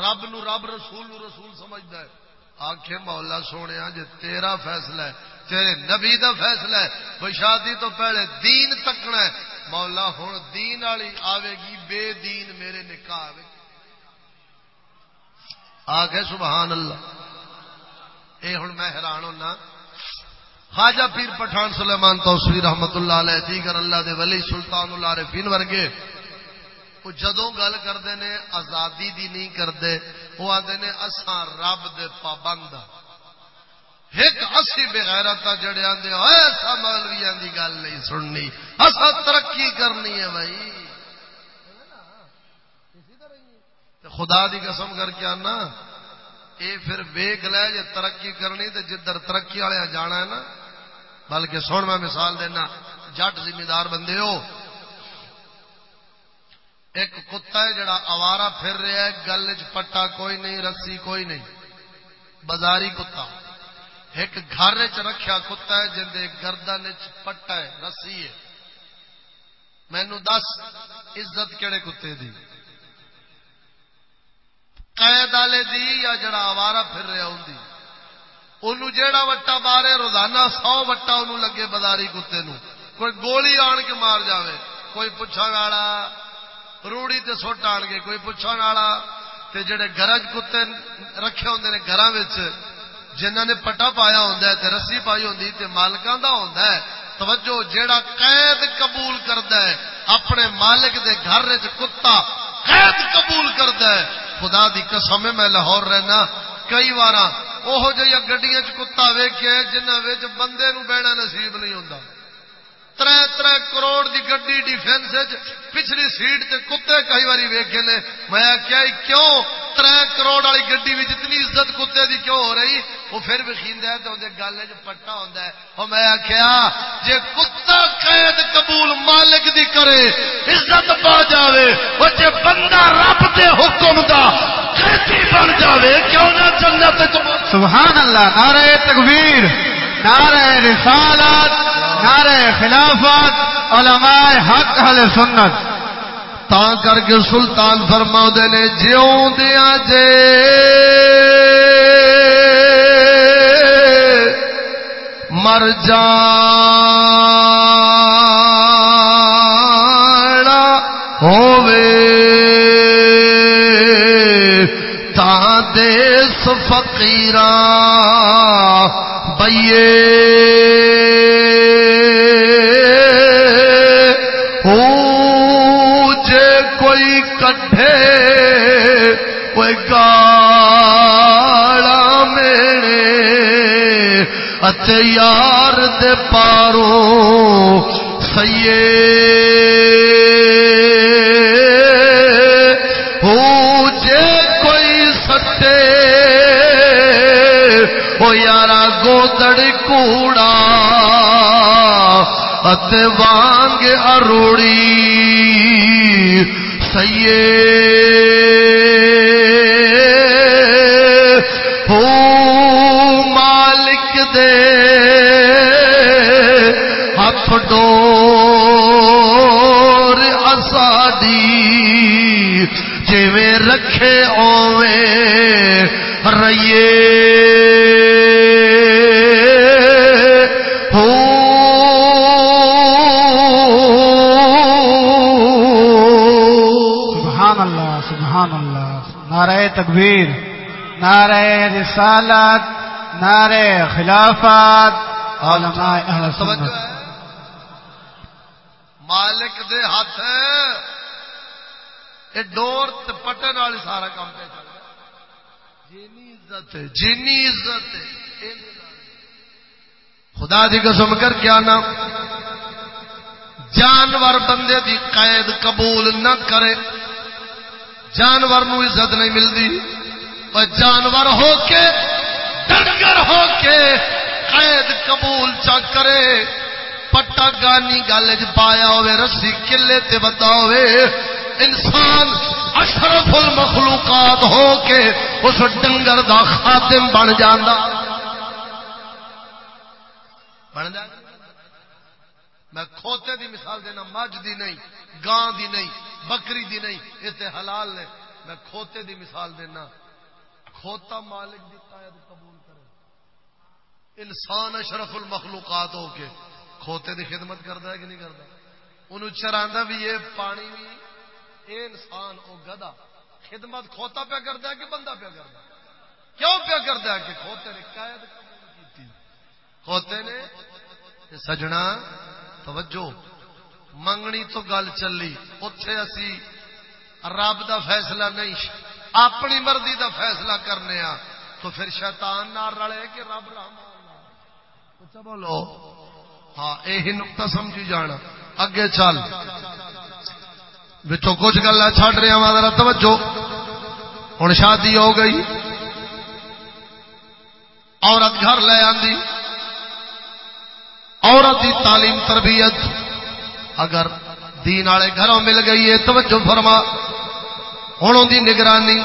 رب نو رب، رسول نو رسول سمجھدا ہے آخے مولا سونے جے تیرا فیصلہ ہے، تیرے نبی دا فیصلہ ہے بھائی شادی تو پہلے دین تکنا ہے، مولا ہوں دین والی آوے گی، بے دین میرے نکاح آوے گی آگے سبحان اللہ۔ اے ہوں میں حیران ہونا۔ خواجہ پیر پٹھان سلیمان توسوی رحمت اللہ علیہ، دیگر اللہ دے ولی سلطان اللہ عارفین ورگے، وہ جدوں گل کرتے نے، آزادی دی نہیں کرتے وہ آتے نے، اساں رب دے پابند ہاں۔ ایک اسی بغیرت ہاں جڑے آدھے ایسا مولویا دی گل نہیں سننی اصا ترقی کرنی ہے بھائی۔ خدا دی قسم کر کے آنا، اے پھر ویگ لے جے ترقی کرنی تے جدھر ترقی والے جانا ہے نا۔ بلکہ سن میں مثال دینا، جٹ ذمہ دار بندے ہو، ایک کتا ہے جڑا اوارا پھر رہا ہے، گل چ پٹا کوئی نہیں، رسی کوئی نہیں، بازاری کتا۔ ایک گھر چ رکھیا کتا ہے جن گردن چ پٹا ہے، رسی ہے۔ مینو دس، عزت کہڑے کتے دی؟ قید والے دی یا جڑا آوارا پھر رہا ہوں انہوں جیڑا وٹا مارے، روزانہ سو وٹا انہوں لگے بازاری کتے نو کوئی گولی آن کے مار جاوے، کوئی پوچھا والا، روڑی تے سٹ آن گے کوئی پوچھا والا۔ تے جڑے گرج کتے رکھے ہوندے نے گھراں وچ، جنہاں نے پٹا پایا ہوندا ہے تے رسی پائی ہوندی تے مالکاں دا ہوندا ہے، توجہ، جیڑا قید قبول کردا ہے، اپنے مالک دے گھر وچ کتا قید قبول کرتا ہے۔ خدا دی قسم میں لاہور رہنا۔ کئی وار وہ گڈیا چتا ویخیا جنہ بندے نو بہنا نصیب نہیں ہوتا تر تر کروڑ دی گڈی ڈیفینس پچھلی سیٹ تے کتے کئی باری ویکے نے۔ میں کیا کیوں تر کروڑ والی گڈی اتنی عزت کتے دی کیوں ہو رہی؟ وہ پھر بھی خیند ہے تو گل پٹا ہوتا ہے۔ وہ میں آخیا جی کتا قید قبول مالک دی کرے، عزت پا جاوے وہ جے بندہ رب دے حکم دا قیدی بن جاوے، کیوں نہ جنت سبحان اللہ، نعرہ تکبیر، نعرہ رسالت۔ نعرہ خلافت علماء حق حل سنت۔ تا کر کے سلطان فرما نے جیوں دیا جے۔ مر جا۔ ہووے۔ تا دیس بئیے۔ یار دے پارو سیے ہو جے کوئی سٹے وہ یار گودڑ کوڑا۔ ات وانگ اروڑی سیے ڈور اسادی جی رکھے اوے رئیے۔ سبحان اللہ اللہ۔ تکبیر نعرہ رسالت۔ نعرہ خلافت علماء اہل سنت۔ مالک دے ہاتھ۔ یہ ڈور پٹن والی سارا کام پہ چل رہا جینی عزت جینی عزت خدا دی قسم کر کیا نا جانور بندے دی قید قبول نہ کرے۔ جانور نو عزت نہیں ملتی اور جانور ہو کے ڈنگر ہو کے قید قبول چا کرے۔ پٹا گانی گل چ پایا ہوے رسی کلے تے بتا ہوے انسان اشرف المخلوقات ہو کے اس ڈنگر دا خاتم بن جاندا۔ بن جا۔ میں کھوتے دی مثال دینا، مجھ دی نہیں، گاں دی نہیں، بکری دی نہیں، یہ حلال نے میں کھوتے دی مثال دینا، کھوتا مالک دی قائد قبول انسان اشرف المخلوقات ہو کے کھوتے دی خدمت کرتا ہے کہ نہیں کرتا انہوں چرا بھی یہ پانی بھی اے انسان او گدا خدمت کھوتا پیا کرتا ہے کہ بندہ پیا کرتا ہے؟ کیوں پیا کرتا ہے کہ کھوتے نے قید کی کھوتے نے سجنا، توجہ، منگنی تو گل چلی اتے اسی رب دا فیصلہ نہیں، اپنی مرضی دا فیصلہ کرنے آ تو پھر شیطان نہ رلے کہ رب رحمان بولو۔ ہاں یہ نقطہ سمجھی جانا۔ اگے چل۔ بچوں کچھ گلا چڈ رہا وا توجہ۔ ہوں شادی ہو گئی۔ عورت گھر لے آندی۔ عورت کی تعلیم، تربیت۔ اگر دین والے گھروں مل گئی ہے، توجہ فرما۔ ہوں دی نگرانی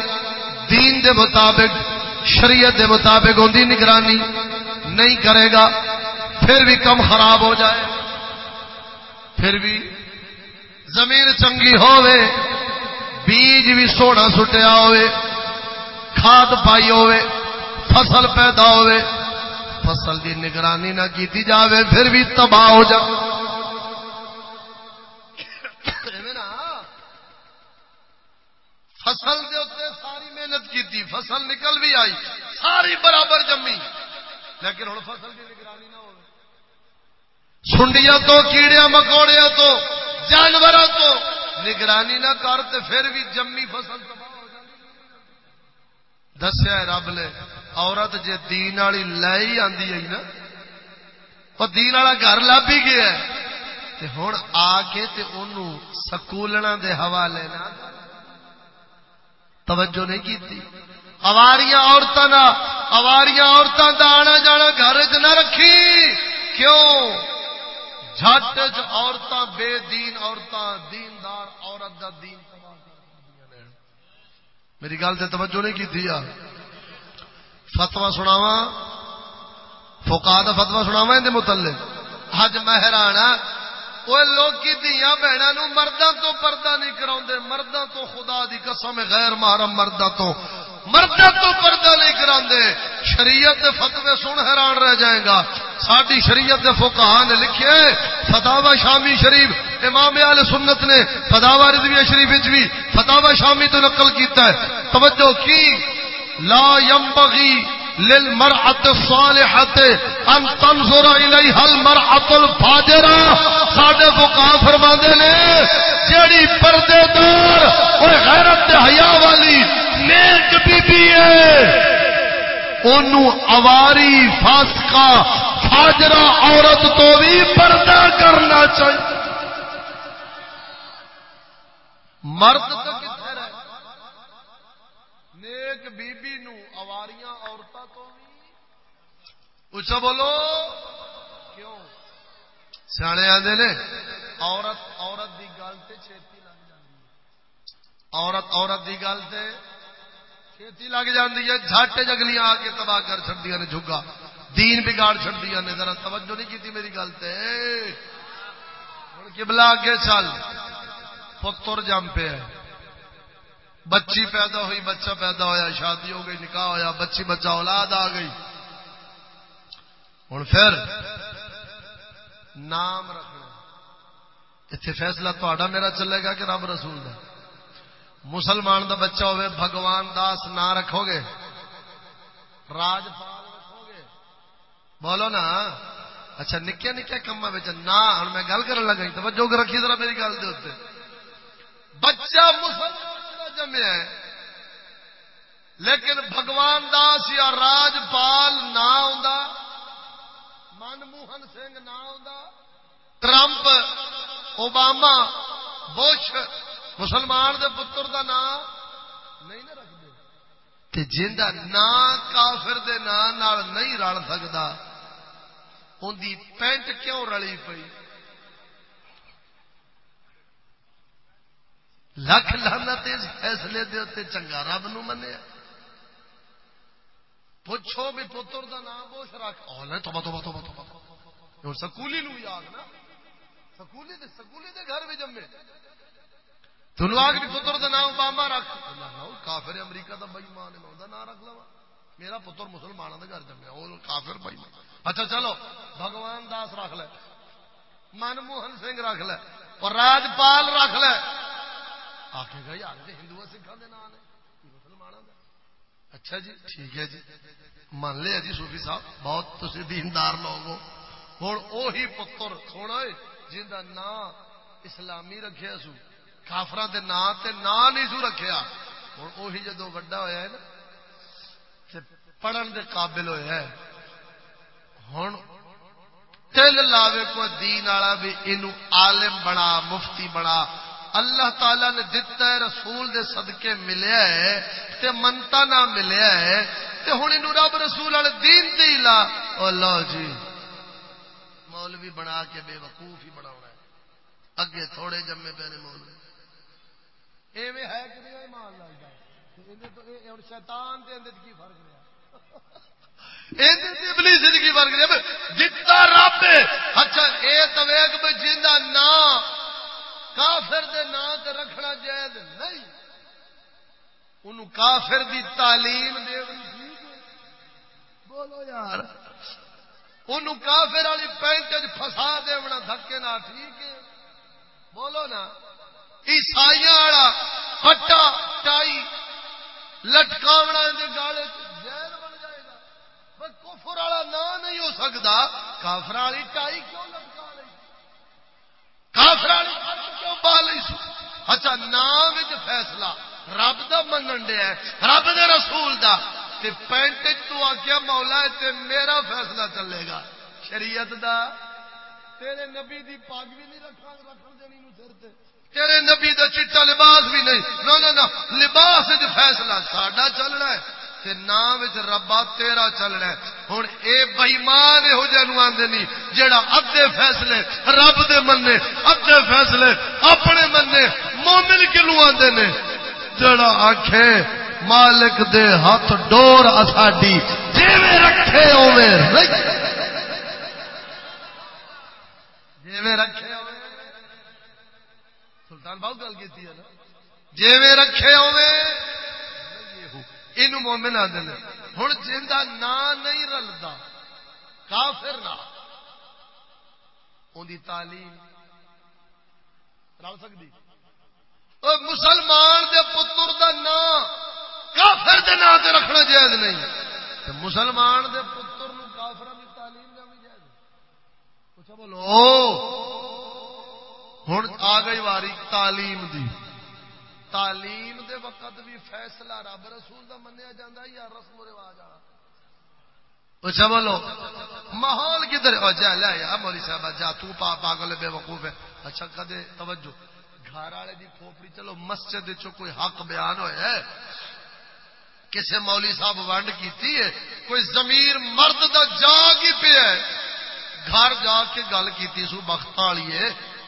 دین دے مطابق، شریعت دے مطابق ان نگرانی۔ نہیں کرے گا، پھر بھی کم خراب ہو جائے۔ پھر بھی زمین چنگی ہوے بیج بھی سونا سٹیا ہوے کھاد پائی ہوے فصل پیدا ہوے فصل کی نگرانی نہ کی جاوے، پھر بھی تباہ ہو جائے فصل دے ساری محنت کی فصل نکل بھی آئی، ساری برابر جمی۔ لیکن ہوں فصل کی نگرانی نہ ہو سنڈیا تو کیڑیا مکوڑیا تو جانوروں تو نگرانی نہ کر تے پھر بھی جمی فصل تباہ ہو جائے دسیا رب نے، عورت جے دین والی لے ہی آندی ہے نا، وہ دین والا گھر لب ہی گیا تے ہن آ کے تے اونوں سکولنا دے حوالے نہ توجہ نہیں کیتی۔ اواریاں عورتوں کا اواریاں عورتوں کا آنا جانا گھر چ نہ رکھی۔ کیوں؟ جٹ عورتیں بے دین عورتیں دیندار عورت دا دین میری گل سے توجہ نہیں کی تھی فتوا سناوا فوکا کا فتوا سناوا یہ متعلق۔ حج مہرانا وہ لوگ دیا بہنوں مردوں تو پردہ نہیں کرا مردوں تو خدا دی قسم غیر محرم مردوں تو۔ مردوں تو پردہ نہیں کرا شریعت دے فتوے سن حیران رہ جائے گا۔ ساری شریعت دے فوکا نے لکھے فتاوا شامی شریف، امام آل سنت نے فتاوا رضویہ شریف بھی فتاوا شامی تو نقل کیتا ہے۔ توجہ کی؟ لا ينبغي للمرأة الصالحة ان تنظر اليها المرأة الفاجرة۔ ساڈے فقہا فرماندے نے، جیڑی پردے دار اور غیرت تے حیا والی نیک بی بی ہے۔ اونوں اواری فاسقہ، فاجرہ، عورت تو بھی پردہ کرنا چاہیے۔ مرد تو کتنے رہے؟ نیک بی بی نو اواریاں عورتوں تو بھی۔ اچھا بولو، کیوں؟ سیانے آدھے نے، عورت عورت دی گل تے چھتی لگ جاتی عورت عورت دی گل تے چھتی لگ جاتی ہے، جھٹ جگلیاں آ کے تباہ کر چڑیا نے، جھگا۔ دین بگاڑ چڑیا نے۔ ذرا توجہ نہیں کی میری گل تے۔ ہوں کبلا اگے چل۔ پتر جم پہ بچی پیدا ہوئی، بچہ پیدا ہویا، شادی ہو گئی، نکاح ہویا، بچی بچہ اولاد آ گئی۔ ہوں پھر نام رکھنا۔ اتنے فیصلہ تا میرا چلے گا کہ رب رسول دا۔ مسلمان دا بچہ ہوئے، بھگوان داس نہ رکھو گے راجپال رکھو گے بولو نا۔ اچھا نکیا نکیا کما بچ نہ ہوں میں گل کر لگا توجہ رکھی ذرا میری گل دے بچہ مسلمان جمیا ہے، لیکن بھگوان داس یا راجپال نہ آ منموہن سنگھ نہ آ ٹرمپ، اوباما، بش مسلمان دے پتر دا نام نہیں نہ رکھتے۔ جا کافر دے نام نہیں رل سکتا ان دی پینٹ کیوں رلی پئی؟ لکھ لانا فیصلے دے اتنے چنگا رب نو منیا۔ پوچھو بھی پتر دا نام بوش رکھ۔ توبہ توبہ توبہ توبہ سکولی نو یاد نا سکولی دے سکولی دے گھر بھی جمے۔ تنوع آگ بھی پتر دا نام اوباما رکھ کافر امریکہ دا بئی مان ہے نام رکھ لوا میرا پتر مسلمانوں کے گھر جمیا وہ کافر بئی مان۔ اچھا چلو، بھگوان داس رکھ لے، منموہن سنگھ رکھ لے، اور راجپال رکھ لے۔ آخے گا، یار ہندو سکھا دے نام مسلمانوں کا اچھا جی ٹھیک ہے جی۔ مان لیا جی صوفی صاحب، بہت تھی دیندار لوگ ہو۔ ہوں وہی پتر سونا جن کا نام اسلامی رکھے سو۔ کافر کے نام سے نام نہیں سو رکھا ہوں وہی جدو وڈا ہوا ہے نا پڑھن دے قابل ہوا ہے۔ ہوں تل لاوے کو دین والا بھی یہ عالم بنا، مفتی بنا۔ اللہ تعالی نے دتا ہے، رسول دے صدقے ملیا ہے، تے منتا نہ ملیا ہے۔ تے ہن اینو رب رسول والے دین تے ہی لا۔ او لو جی مولوی بنا کے بے وقوف ہی بناونا ہے۔ اگے تھوڑے جمے پے نے مولوی۔ ایویں ہے کہ نہیں ایمان لال دا شیطان اندر کی فرق رہا زندگی فرق رہا جتا رب اچھا اے کافر دے تے رکھنا جائز نہیں۔ ان کافر دی تعلیم دے بولو یار۔ ان کافر والی پینٹ فسا دینا دھکے نہ ٹھیک ہے؟ بولو نا۔ عیسائی والا پٹا ٹائی لٹکاونا گالے بن جائے گا۔ کفر والا نام نہیں ہو سکتا۔ کافر والی ٹائی کیوں لٹکا رہی؟ کافر والی اچھا نام فیصلہ۔ رب دا منگن دیا رب دے رسول دا۔ تے پینٹ تو آخیا مولا، تے میرا فیصلہ چلے گا۔ شریعت دا۔ تیرے نبی دی پاگ بھی نہیں رکھا، رکھن دینی نو سر تے۔ تیرے نبی دا چٹا لباس بھی نہیں۔ نو نو نو، لباس فیصلہ ساڈا چلنا ہے تے نام ربا تیرا چلنا ہے۔ ہوں اے بئیمان یہو جہ آدھے نہیں جہاں ادے فیصلے رب دے منے ادے فیصلے اپنے منے مومن کلو آدھے نے؟ جڑا آخے مالک دے ہاتھ ڈور اساڈی جی رکھے اوے جی رکھے سلطان بہت گل کی نا۔ جی رکھے ہوے یہ مومن آدھے ہوں جا نہیں رلتا کافر نہ ان تعلیم رل سکتی مسلمان دے پتر دا نام کافر دے نام تے رکھنا جائز نہیں۔ تے مسلمان دے پتر نو کافر دی تعلیم دینی جائز۔ پوچھو بولو ہن آ گئی واری تعلیم دی۔ تعلیم دے وقت بھی فیصلہ رب رسول دا منیا جاندا یا رسم و رواج والا؟ اچھا بولو۔ ماحول کدھر جا لیا یا مولی صاحب جا تو پا پاگل بے وقوف ہے۔ اچھا کدے توجہ۔ گھر والے کی کھوپڑی چلو مسجد کوئی حق بیان ہوا ہے؟ کسی مولی صاحب ونڈ کی کوئی زمیر مرد دا جاگ ہی پیا گھر جا کے گل کی سو بخت والی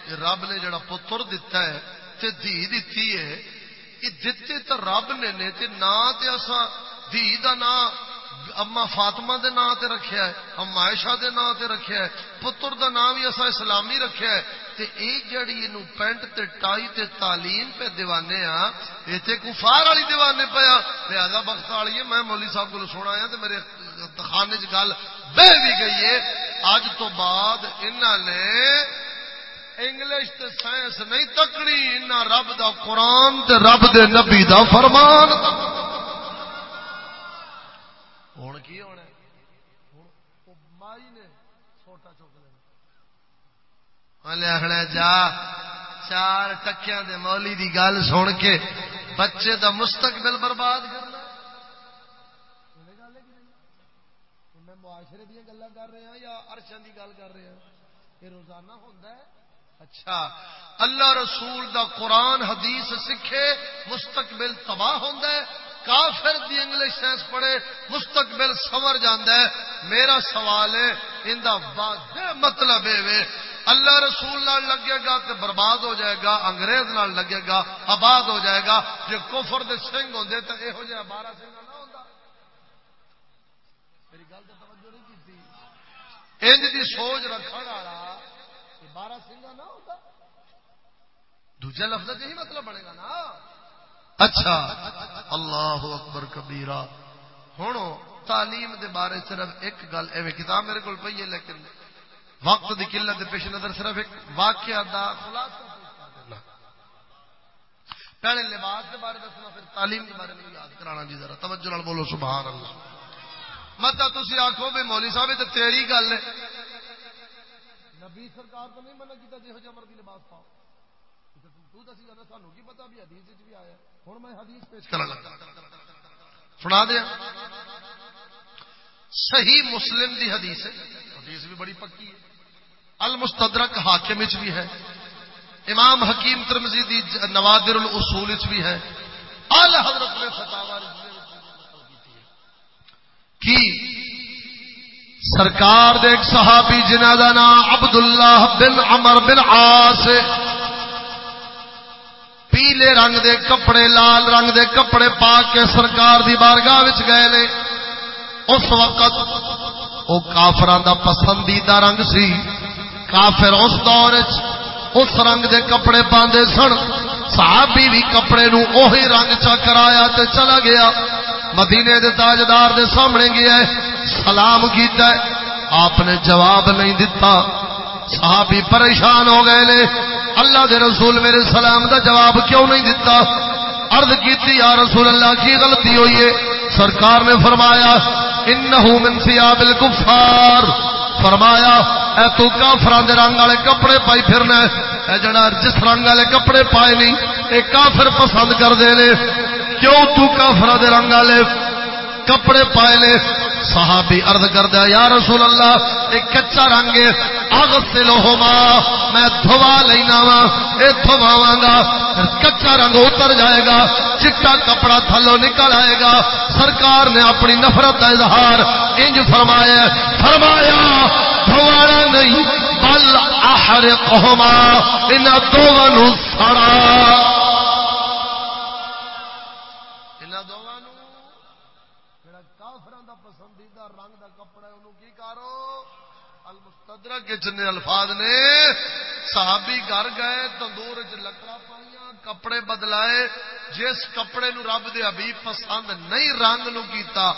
ہے رب نے جڑا پتر دتا ہے تے دھی دتی ہے یہ دتے تو رب نے نے تے نا تے اسا دھی دا نا اما فاطمہ دے نام تے رکھیا ہے اما عائشہ دے نام تے رکھیا ہے، پتر دا نام بھی اسا اسلامی رکھیا ہے۔ تے اے جڑی اینو پینٹ تے ٹائی تے تعلیم پہ دیوانے ہاں اے تے کفار والی دیوانے پیا ہاں۔ لہذا بخت والی ہے میں مولوی صاحب کو سنا آیا ہاں، تے میرے خانے وچ گل بہ بھی گئی ہے۔ اج تو بعد انہاں نے انگلش تے سائنس نہیں تکڑی، انہاں رب دا قرآن تے رب دے نبی دا فرمان۔ ہوں کی ہونا مائی نے چھوٹا چک لینا۔ ہاں، آخنا جا۔ چار ٹکیا دے مولی دی گل سن کے بچے دا مستقبل برباد کرنا۔ معاشرے دیا گلا کر رہے ہیں یا ارشن کی گل کر رہے ہیں یہ روزانہ ہوتا ہے۔ اچھا اللہ رسول دا قرآن، حدیث، سکھے، مستقبل تباہ ہوتا ہے، کافر دی انگلش سائنس پڑھے، مستقبل سور جانا ہے۔ میرا سوال ہے، ان کا واضح مطلب ہے اللہ رسول نال لگے گا تو برباد ہو جائے گا، انگریز نال لگے گا، آباد ہو جائے گا جی کوفر دے سنگ ہوں تو یہو جہاں بارہ سنگ نہ ہوتا میری گل تو توجہ نہیں کی انج دی سوچ رکھنے والا بارہ سنگا نہ ہوتا۔ دوجا لفظ یہی مطلب بنے گا نا۔ اچھا۔ اللہ اکبر کبیرا ہوں تعلیم دے بارے صرف ایک گل، ایویں کتاب میرے کو پی ہے، لیکن وقت دی قلت دے پیش نظر صرف ایک واقعہ دا خلاصہ پہلے لباس کے بارے دسنا، پھر تعلیم کے بارے میں یاد کرانا جی ذرا۔ توجہ بولو، سبحان اللہ۔ مطلب مت تھی آخو بھی مولی صاحب تو تیری گل ہے۔ نبی سرکار تو نہیں منع کیا جہو مرضی لباس پاؤ۔ تو دسی جانا سانو کی پتا بھی حدیث بھی آیا ہوں میں حدیث پیش کر سنا دیا صحیح مسلم دی حدیث ہے۔ حدیث بھی بڑی پکی ہے۔ المستدرک حاکم بھی ہے۔ امام حکیم ترمزی دی نوادر الاصول بھی ہے۔ آل حضرت نے فتاوا کی سرکار دے ایک صحابی جنہ دا نام عبداللہ بن عمر بن عاص پیلے رنگ دے کپڑے، لال رنگ دے کپڑے پا کے سرکار دی بارگاہ وچ گئے نے۔ اس وقت او کافران دا پسندیدہ رنگ سی۔ کافر اس دور اس رنگ دے کپڑے پاندے سن۔ صحابی بھی کپڑے نو اوہی رنگ چا کرایا تے چلا گیا۔ مدینے دے تاجدار دے سامنے گیا ہے، سلام کیتا ہے۔ آپ نے جواب نہیں دیتا صحابی پریشان ہو گئے نے۔ اللہ دے رسول میرے سلام دا جواب کیوں نہیں دیتا عرض کیتی، یا رسول اللہ، کی غلطی ہوئی ہے؟ سرکار نے فرمایا، انہو من سیاب الکفار۔ فرمایا، اے تو کافران دے رنگ والے کپڑے پائی پھرنا اے جڑا جس رنگ والے کپڑے پائے نہیں ایک کافر پسند کر دے کیوں تو کافر دے رنگ والے کپڑے پائے لے صحابی عرض کر دیا یا رسول اللہ ایک کچا رنگ ہے اگ میں دھوا لینا وا یہ دھواوا گا کچا رنگ اتر جائے گا، چٹا کپڑا تھلو نکل آئے گا۔ سرکار نے اپنی نفرت کا اظہار انج فرمایا فرمایا دھوانا نہیں، بل آہر ان دونوں سڑا جن الفاظ نے صحابی گھر گئے، تندور چ لکڑا پائیا کپڑے بدلائے، جس کپڑے نو رب دے ابھی پسند نہیں رنگ نو کیتا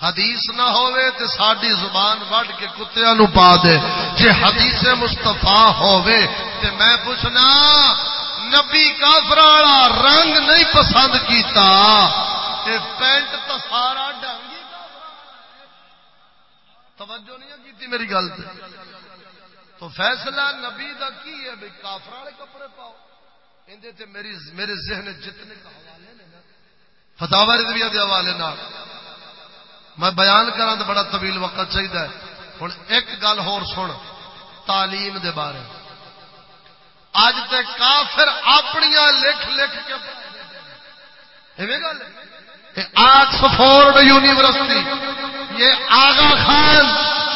حدیث نہ ہوئے تے ساڈی زبان وڈ کے کتیاں نو پا دے۔ جے حدیث مصطفی ہوئے تے میں پوچھنا، نبی کافر والا رنگ نہیں پسند کیتا اے پینٹ تو سارا ڈنگ توجہ نہیں کی میری گل تو فیصلہ نبی دا کی ہے بھائی کافر والے کپڑے پاؤ؟ اندے تے میری میرے ذہن جتنے کا حوالے نے نا فتح رضویہ دے حوالے نال۔ میں بیان کرا تو بڑا طویل وقت چاہیے ہوں ایک گل ہور سن، تعلیم دے بارے۔ اج تے کافر اپنیاں لکھ لکھ کے گل آکسفورڈ یونیورسٹی۔ یہ آغا خان،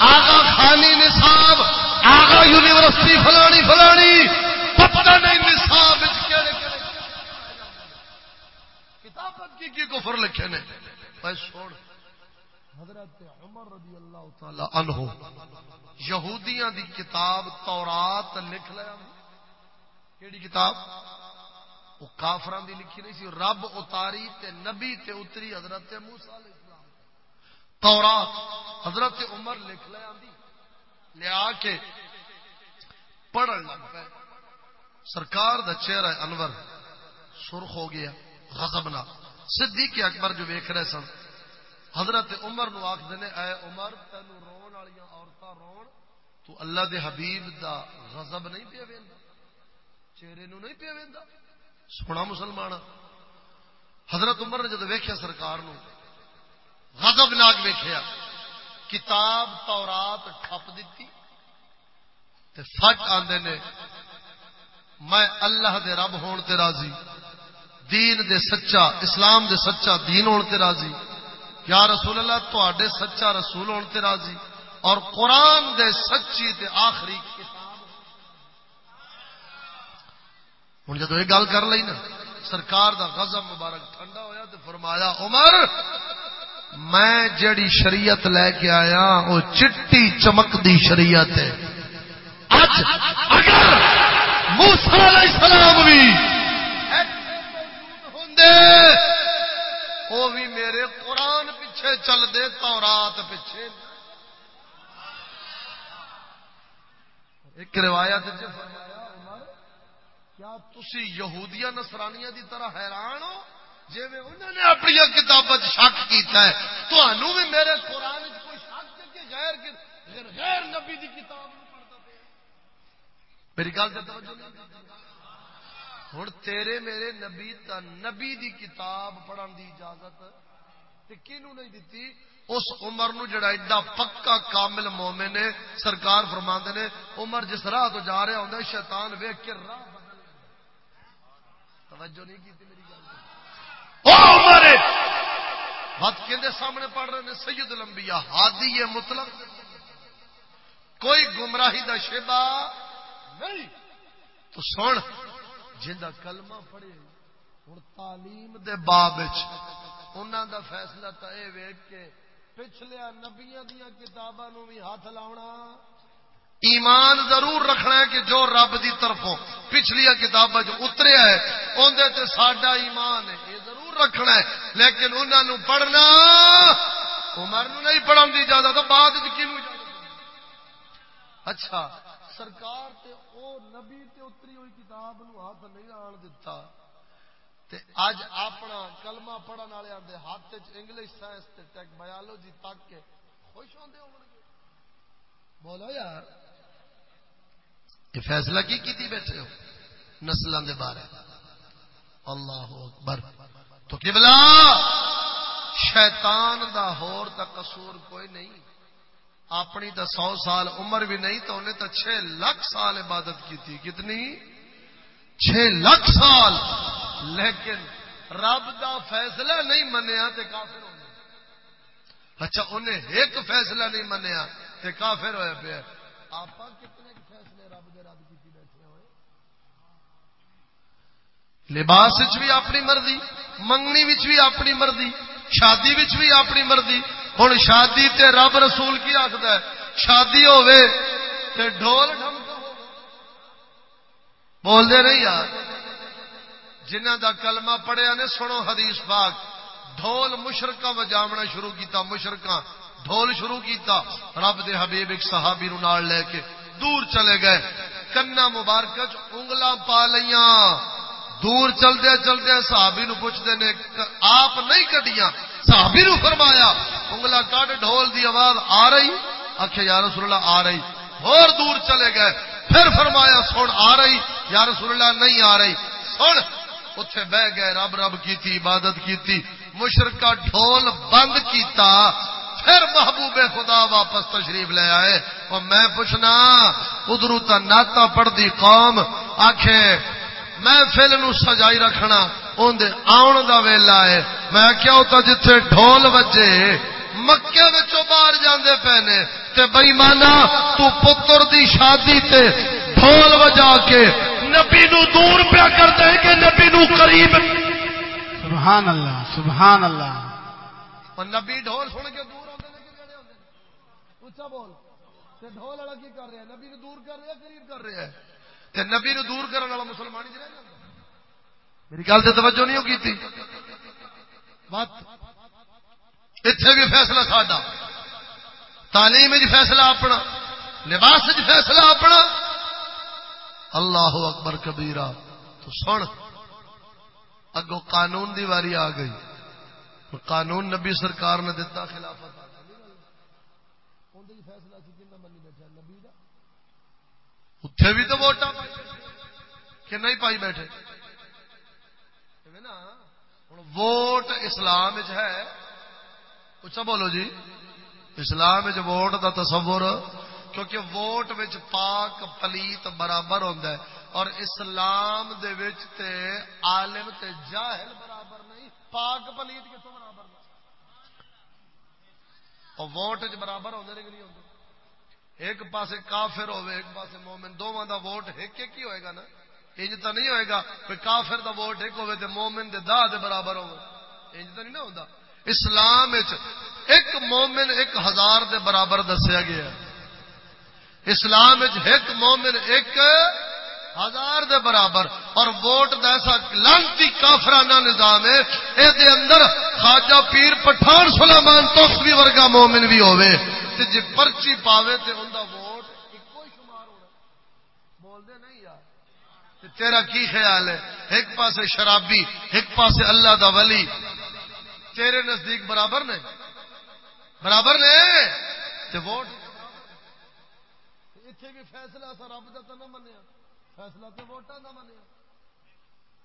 آغا خانی نصاب، آغا یونیورسٹی فلانی فلانی، پتہ نہیں نصاب کتابت کی کی کفر لکھے نے؟ چھوڑ حضرت عمر رضی اللہ تعالی عنہ یہودیاں دی کتاب تورات لکھ لیا کیڑی کتاب؟ وہ کافران دی لکھی نہیں سی۔ رب اتاری تے نبی تے اتری حضرت موسیٰ علیہ تورات، حضرت عمر لکھ لے آندی لیا کے پڑھن لگ پہ سرکار دا چہرہ انور سرخ ہو گیا، غضب نہ۔ صدیق اکبر جو ویکھ رہے سن، حضرت عمر نو آخ دینے اے عمر، تینو رون والیاں عورتاں رون، تو اللہ دے حبیب دا غضب نہیں پیا ویندا۔ چہرے نو نہیں پیا ویندا۔ سونا مسلمان حضرت عمر نے جب ویخیا سرکار نو غضب ناگ کتاب تورات ٹھپ دیتی تے فٹ آندے نے، میں اللہ دے رب ہون تے راضی، دین دے سچا، اسلام دے سچا دین ہون تے راضی۔ یا رسول اللہ تو سچا رسول ہون تے راضی۔ اور قرآن دے سچی تے آخری ہوں جدو یہ گل کر لی نا، سرکار دا غضب مبارک ٹھنڈا ہویا تو فرمایا، عمر! میں جڑی شریعت لے کے آیا، وہ چٹی چمک دی شریعت ہے۔ اج اگر موسیٰ علیہ السلام بھی وہ بھی میرے قرآن پیچھے چل دے تو رات پیچھے۔ ایک روایت فرمایا، کیا تسی یہودیاں نسرانیاں دی طرح حیران ہو؟ جی انہوں نے اپنی کتاب شک کیتا ہے تو بھی میرے قرآن کوئی شک کہ غیر غیر, نبی دی کتاب پڑھتا پیا۔ میری گل سے توجہ نہیں ہوں تیرے میرے نبی تا نبی دی کتاب پڑھن دی اجازت کنو نہیں دیتی اس عمر نو جڑا ایڈا پکا کامل مومن ہے سرکار فرما نے عمر جس راہ تو جا رہا ہوں شیطان ویک کے راہ توجہ نہیں کی میری بات کہ سامنے پڑھ رہے ہیں سید لمبیا ہادی ہے مطلب کوئی گمراہی دا شیبا نہیں. تو سن جا کلمہ پڑھے ہوں تعلیم دے باب انہوں دا فیصلہ تو یہ ویک کے پچھلیا نبیا دیا کتابوں بھی ہاتھ لاؤنا۔ ایمان ضرور رکھنا ہے کہ جو رب دی طرفوں پچھلیا کتاب اتریا ہے اندر تے ساڈا ایمان ہے۔ رکھنا ہے۔ لیکن انہوں نے پڑھنا، عمر نو نہیں پڑھن دی اجازت بعد اچھا سرکار تے او نبی تے اتری ہوئی کتاب نو ہاتھ نہیں آن دیتا تے اج اپنا کلمہ پڑھن والے آدھے ہاتھ انگلش سائنس تے ٹیک بایولوجی تک کے خوش ہوندے ہوں بولو یار، یہ فیصلہ کی کی بیٹھے ہو؟ نسلوں کے بارے۔ اللہ اکبر۔ تو کبلا شیطان دا ہور تا قصور کوئی نہیں۔ اپنی تو سو سال عمر بھی نہیں تو انہیں تو چھ لاکھ سال عبادت کی تھی۔ کتنی؟ چھ لاکھ سال۔ لیکن رب دا فیصلہ نہیں منیا تے کافر ہونے اچھا انہیں ایک فیصلہ نہیں منیا تے کافر ہوئے پہ آپ کتنے فیصلے رب دے رب کی بیٹھے ہوئے؟ لباس بھی اپنی مرضی، منگنی بھی اپنی مرضی، شادی بھی اپنی مرضی۔ ہوں شادی تے رب رسول کی آخد ہے، شادی ہوے تے ڈھول بول دے نہیں یار جنہ دا کلمہ پڑھیا نے، سنو حدیث پاک۔ ڈھول مشرقہ وجاونا شروع کیتا مشرقہ ڈھول شروع کیتا۔ رب دے حبیب ایک صحابی نال لے کے دور چلے گئے۔ کنا مبارک انگلاں پا لیاں دور چلدے چلدے صحابی نو پوچھتے نے، آپ نہیں کٹیاں صحابی نو فرمایا، انگلا کٹ ڈھول دی آواز آ رہی؟ آخیا یا رسول اللہ، آ رہی۔ اور دور چلے گئے۔ پھر فرمایا، سن، آ رہی۔ یا رسول اللہ، نہیں آ رہی۔ سن اتے بہ گئے، رب رب کی عبادت کی مشرقہ ڈھول بند کیتا۔ پھر محبوب خدا واپس تشریف لے آئے۔ اور میں پوچھنا ادھر تا ناتا پڑھتی قوم؟ آخے میں فل نو سجائی رکھنا اندر آن دا ویلا ہے۔ میں کیا ہوتا جتھے ڈھول وجے مکے بچوں باہر جاندے پینے۔ تے بئی مانا تو پتر دی شادی تے ڈھول وجا کے نبی نو دور پیا کر دے کہ نبی نو قریب۔ سبحان اللہ سبحان اللہ۔ اور نبی ڈھول سن کے دور کہ ہیں اچھا بول تے ڈھول والا کی کر رہے ہیں نبی نو دور کر رہے ہیں قریب کر رہے ہیں تے نبی نو دور کرنے والا مسلمان ہی رہ میری گل سے توجہ نہیں کی بات اتنے بھی فیصلہ ساڈا۔ تعلیم فیصلہ اپنا۔ لباس فیصلہ اپنا۔ اللہ اکبر کبیرہ۔ تو سن۔ اگو قانون دی واری آ گئی۔ قانون نبی سرکار نے دتا خلافت۔ اتے بھی تو ووٹاں کہ نہیں پائی بیٹھے۔ ووٹ اسلام ہے۔ اچھا بولو جی اسلام ووٹ دا تصور کیونکہ ووٹ وچ پاک پلیت برابر ہے۔ اور اسلام دے وچ تے عالم تے جاہل برابر نہیں۔ پاک پلیت کتوں برابر اور ووٹ چ برابر ہوتے کہ نہیں ہوتے ایک پاسے کافر ہوئے، ایک پاسے مومن دونوں دا ووٹ ایک ایک ہی ہوئے گا نا؟ انج تو نہیں ہوئے گا کوئی کافر دا ووٹ ایک ہوئے تے مومن دے دا دے برابر ہوئے۔ انج تو نہیں نہ ہوتا اسلام ایک مومن ایک ہزار دے برابر دسیا گیا۔ ہے اسلام ایک مومن ایک ہزار دے برابر۔ اور ووٹ ایسا لانتی کافرانہ نظام ہے یہ اندر خواجہ پیر پٹھان سلامان توسوی ورگا مومن بھی ہوئے۔ تے جی پرچی پاوے تے ان دا ووٹ ایک شمار ہونا۔ بول دے نہیں یار۔ تیرا کی خیال ہے؟ ایک پاسے شرابی، ایک پاسے اللہ دا ولی۔ تیرے نزدیک برابر نے؟ برابر نے؟ تے ووٹ۔ اتنے بھی فیصلہ سا رب کا تو نہ منیا۔ فیصلہ تو ووٹان کا منیا۔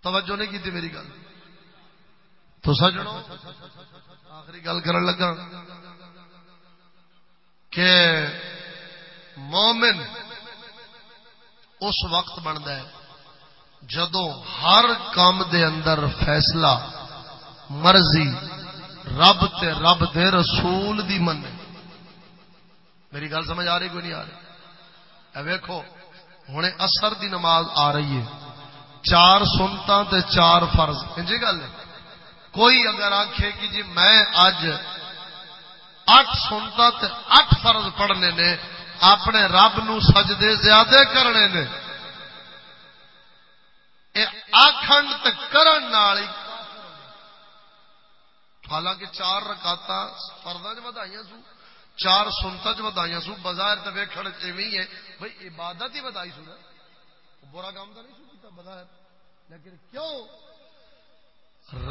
توجہ نہیں کی میری گل۔ تو سجڑوں آخری گل کر لگا۔ کہ مومن اس وقت بنتا ہے جدو ہر کام دے اندر فیصلہ مرضی رب تے رب دے رسول دی من میری گل سمجھ آ رہی کوئی نہیں آ رہی؟ ویکو ہوں اثر دی نماز آ رہی ہے۔ چار سنتا تے چار فرض۔ جی گل کوئی اگر آخے کہ جی میں اج اٹھ سنتا تے اٹھ فرض پڑھنے نے، اپنے رب نو سجدے زیادہ کرنے نے۔ آخنڈ کرن حالانکہ چار رکاتا فرض ودائی سو، چار سنتا چ بدائی سو، بظاہر تو ویکن ایویں ہے۔ بھائی عبادت ہی بدائی سو نا۔ برا کام تو نہیں سو کیتا بظاہر۔ لیکن کیوں؟